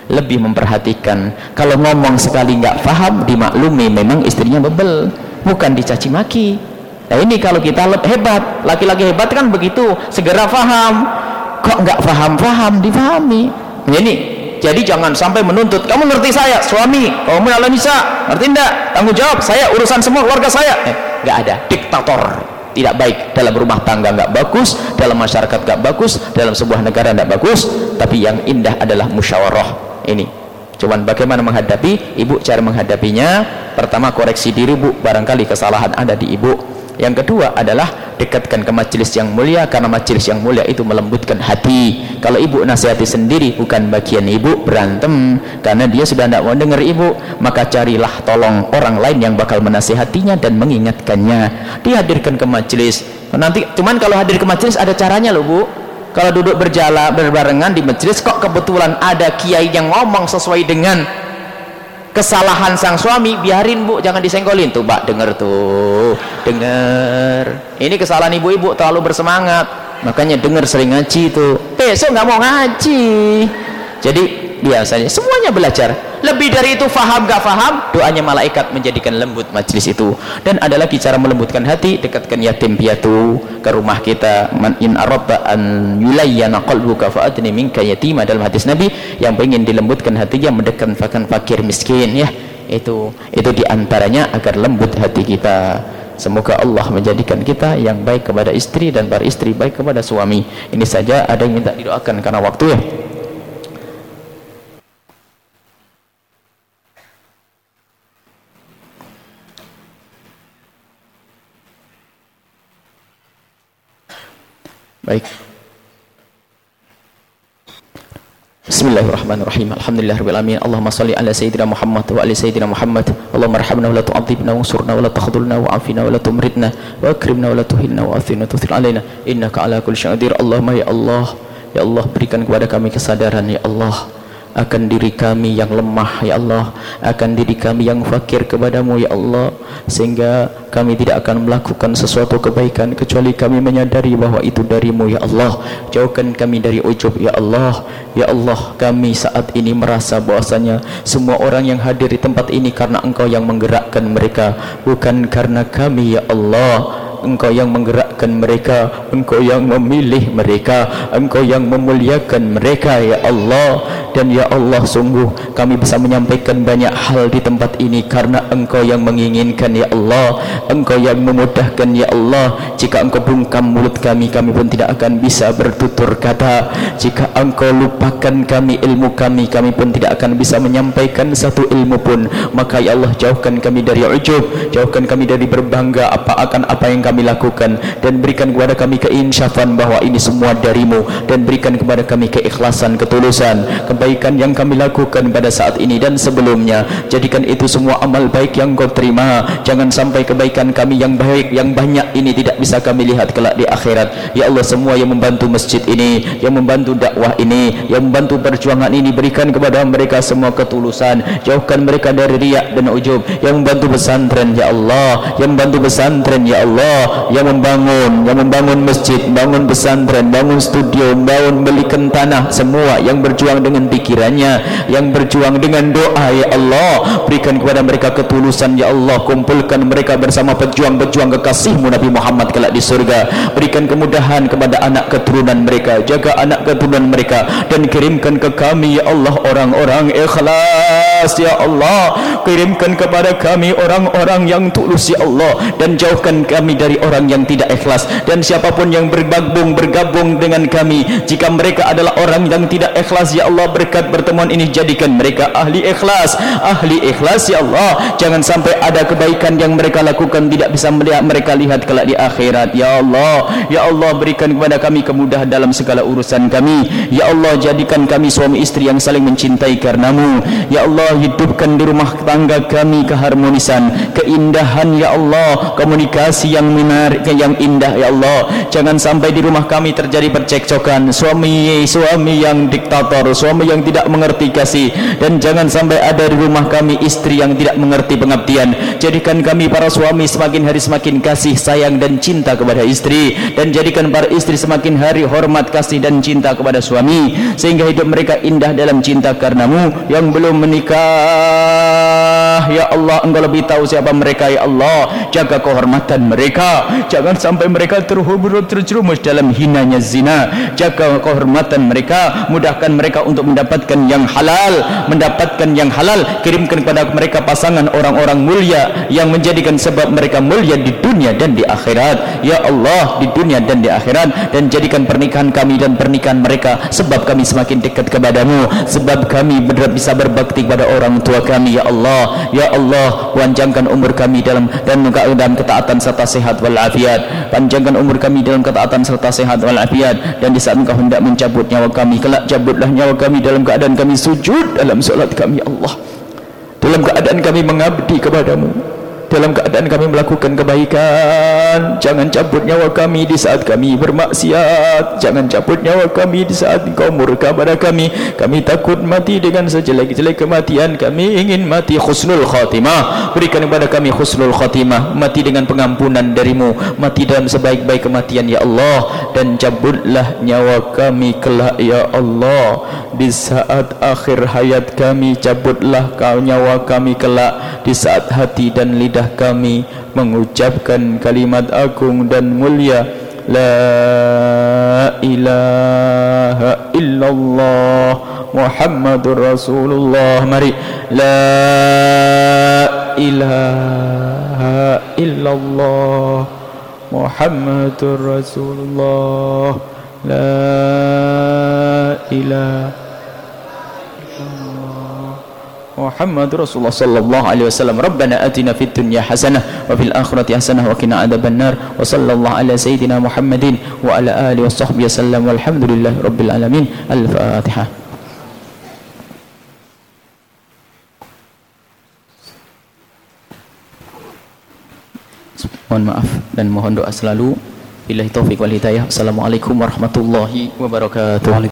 Lebih memperhatikan. Kalau ngomong sekali nggak paham dimaklumi memang istrinya bebel bukan dicaci maki. Nah ini kalau kita hebat. Laki-laki hebat kan begitu segera paham kok nggak paham-paham dipahami ini jadi jangan sampai menuntut. Kamu ngerti saya suami? Kamu ala nisa? Ngerti enggak tanggung jawab saya urusan semua keluarga saya. Eh, nggak ada. Diktator. Tidak baik. Dalam rumah tangga nggak bagus dalam masyarakat nggak bagus dalam sebuah negara nggak bagus. Tapi yang indah adalah musyawarah. Ini. Cuman bagaimana menghadapi? Ibu cara menghadapinya. Pertama koreksi diri bu. Barangkali kesalahan ada di ibu yang kedua adalah dekatkan ke majelis yang mulia karena majelis yang mulia itu melembutkan hati. Kalau ibu nasihati sendiri bukan bagian ibu berantem. Karena dia sudah tidak mau dengar ibu maka carilah tolong orang lain yang bakal menasihatinya dan mengingatkannya. Dihadirkan ke majelis nanti cuman kalau hadir ke majelis ada caranya loh bu. Kalau duduk berjala berbarengan di majelis kok kebetulan ada kiai yang ngomong sesuai dengan kesalahan sang suami biarin bu. Jangan disenggolin. Tuh mbak denger tuh. Denger. Ini kesalahan ibu-ibu terlalu bersemangat. Makanya denger sering ngaji tuh. Besok nggak mau ngaji. Jadi biasanya semuanya belajar lebih dari itu faham gak faham? Doanya malaikat menjadikan lembut majlis itu. Dan ada lagi cara melembutkan hati dekatkan yatim piatu ke rumah kita. Man in aradta an yulayyana qalbuka fa'adni minka yatima. Dalam hadis Nabi yang ingin dilembutkan hatinya mendekatkan fakir miskin ya. Itu itu di antaranya agar lembut hati kita. Semoga Allah menjadikan kita yang baik kepada istri dan para istri baik kepada suami. Ini saja ada yang minta didoakan karena waktu ya. Baik. Bismillahirrahmanirrahim. Alhamdulillahirabbil alamin. Allahumma shalli ala sayyidina Muhammad wa ali sayyidina Muhammad. Allahumma arhamna wa la tu'adzibna wa ansurna wa la takhdhulna wa afina wa la tumritna wa akrimna wa la tuhinna wa athina tuthil alaina innaka ala kulli syai'in. Allahumma ya Allah, ya Allah berikan kepada kami kesadaran ya Allah akan diri kami yang lemah ya Allah. Akan diri kami yang fakir kepadamu ya Allah. Sehingga kami tidak akan melakukan sesuatu kebaikan kecuali kami menyadari bahwa itu darimu ya Allah. Jauhkan kami dari ujub ya Allah. Ya Allah kami saat ini merasa bahwasanya semua orang yang hadir di tempat ini karena engkau yang menggerakkan mereka. Bukan karena kami ya Allah engkau yang menggerakkan mereka engkau yang memilih mereka engkau yang memuliakan mereka ya Allah. Dan ya Allah sungguh kami bisa menyampaikan banyak hal di tempat ini karena engkau yang menginginkan ya Allah. Engkau yang memudahkan ya Allah. Jika engkau bungkam mulut kami kami pun tidak akan bisa bertutur kata. Jika engkau lupakan kami ilmu kami kami pun tidak akan bisa menyampaikan satu ilmu pun. Maka ya Allah jauhkan kami dari ujub jauhkan kami dari berbangga. Apa akan apa yang kami lakukan dan berikan kepada kami keinsyafan bahwa ini semua darimu dan berikan kepada kami keikhlasan ketulusan kebaikan yang kami lakukan pada saat ini dan sebelumnya. Jadikan itu semua amal baik yang kau terima. Jangan sampai kebaikan kami yang baik yang banyak ini tidak bisa kami lihat kelak di akhirat. Ya Allah semua yang membantu masjid ini yang membantu dakwah ini yang membantu perjuangan ini berikan kepada mereka semua ketulusan. Jauhkan mereka dari riak dan ujub. Yang membantu pesantren ya Allah. Yang membantu pesantren ya Allah yang membangun yang membangun masjid bangun pesantren bangun studio bangun belikan tanah semua yang berjuang dengan pikirannya yang berjuang dengan doa ya Allah. Berikan kepada mereka ketulusan ya Allah. Kumpulkan mereka bersama pejuang-pejuang kekasihmu Nabi Muhammad kelak di surga. Berikan kemudahan kepada anak keturunan mereka. Jaga anak keturunan mereka dan kirimkan ke kami ya Allah orang-orang ikhlas ya Allah. Kirimkan kepada kami orang-orang yang tulus ya Allah. Dan jauhkan kami dari dari orang yang tidak ikhlas. Dan siapapun yang bergabung bergabung dengan kami jika mereka adalah orang yang tidak ikhlas ya Allah berkat pertemuan ini jadikan mereka ahli ikhlas. Ahli ikhlas ya Allah. Jangan sampai ada kebaikan yang mereka lakukan tidak bisa melihat mereka lihat kelak di akhirat. Ya Allah ya Allah berikan kepada kami kemudahan dalam segala urusan kami. Ya Allah jadikan kami suami istri yang saling mencintai karenamu. Ya Allah hidupkan di rumah tangga kami keharmonisan keindahan ya Allah komunikasi yang menarik yang indah ya Allah. Jangan sampai di rumah kami terjadi percekcokan. Suami suami yang diktator suami yang tidak mengerti kasih. Dan jangan sampai ada di rumah kami istri yang tidak mengerti pengabdian. Jadikan kami para suami semakin hari semakin kasih sayang dan cinta kepada istri. Dan jadikan para istri semakin hari hormat kasih dan cinta kepada suami. Sehingga hidup mereka indah dalam cinta karenamu yang belum menikah. Ya Allah engkau lebih tahu siapa mereka ya Allah. Jaga kehormatan mereka jangan sampai mereka terhubur terjerumus dalam hinanya zina. Jaga kehormatan mereka. Mudahkan mereka untuk mendapatkan yang halal. Mendapatkan yang halal kirimkan kepada mereka pasangan orang-orang mulia yang menjadikan sebab mereka mulia di dunia dan di akhirat. Ya Allah di dunia dan di akhirat. Dan jadikan pernikahan kami dan pernikahan mereka sebab kami semakin dekat kepadamu. Sebab kami benar bisa berbakti kepada orang tua kami ya Allah. Ya Allah panjangkan umur kami dalam dan dalam ketaatan serta sehat walafiat. Panjangkan umur kami dalam ketaatan serta sehat walafiat. Dan di saat engkau hendak mencabut nyawa kami kelak cabutlah nyawa kami dalam keadaan kami sujud dalam solat kami Allah. Dalam keadaan kami mengabdi kepadamu dalam keadaan kami melakukan kebaikan jangan cabut nyawa kami di saat kami bermaksiat. Jangan cabut nyawa kami di saat engkau murka pada kami. Kami takut mati dengan sejelek-jelek kematian. Kami ingin mati khusnul khatimah. Berikan kepada kami khusnul khatimah. Mati dengan pengampunan darimu. Mati dalam sebaik-baik kematian ya Allah. Dan cabutlah nyawa kami kelak ya Allah. Di saat akhir hayat kami cabutlah kau nyawa kami kelak. Di saat hati dan lidah lidah kami mengucapkan kalimat agung dan mulia. La ilaha illallah Muhammadur Rasulullah. Mari. La ilaha illallah Muhammadur Rasulullah. La ilaha محمد رسول الله صلى الله عليه وسلم ربنا أتنا في الدنيا حسنة وفي الآخرة حسنة وقنا عذاب النار وصلى الله على سيدنا محمد وعلى آله وصحبه وسلم والحمد لله رب العالمين الفاتحة Mohon maaf dan mohon doa selalu. Billahi taufik wal hidayah. Assalamualaikum warahmatullahi wabarakatuh.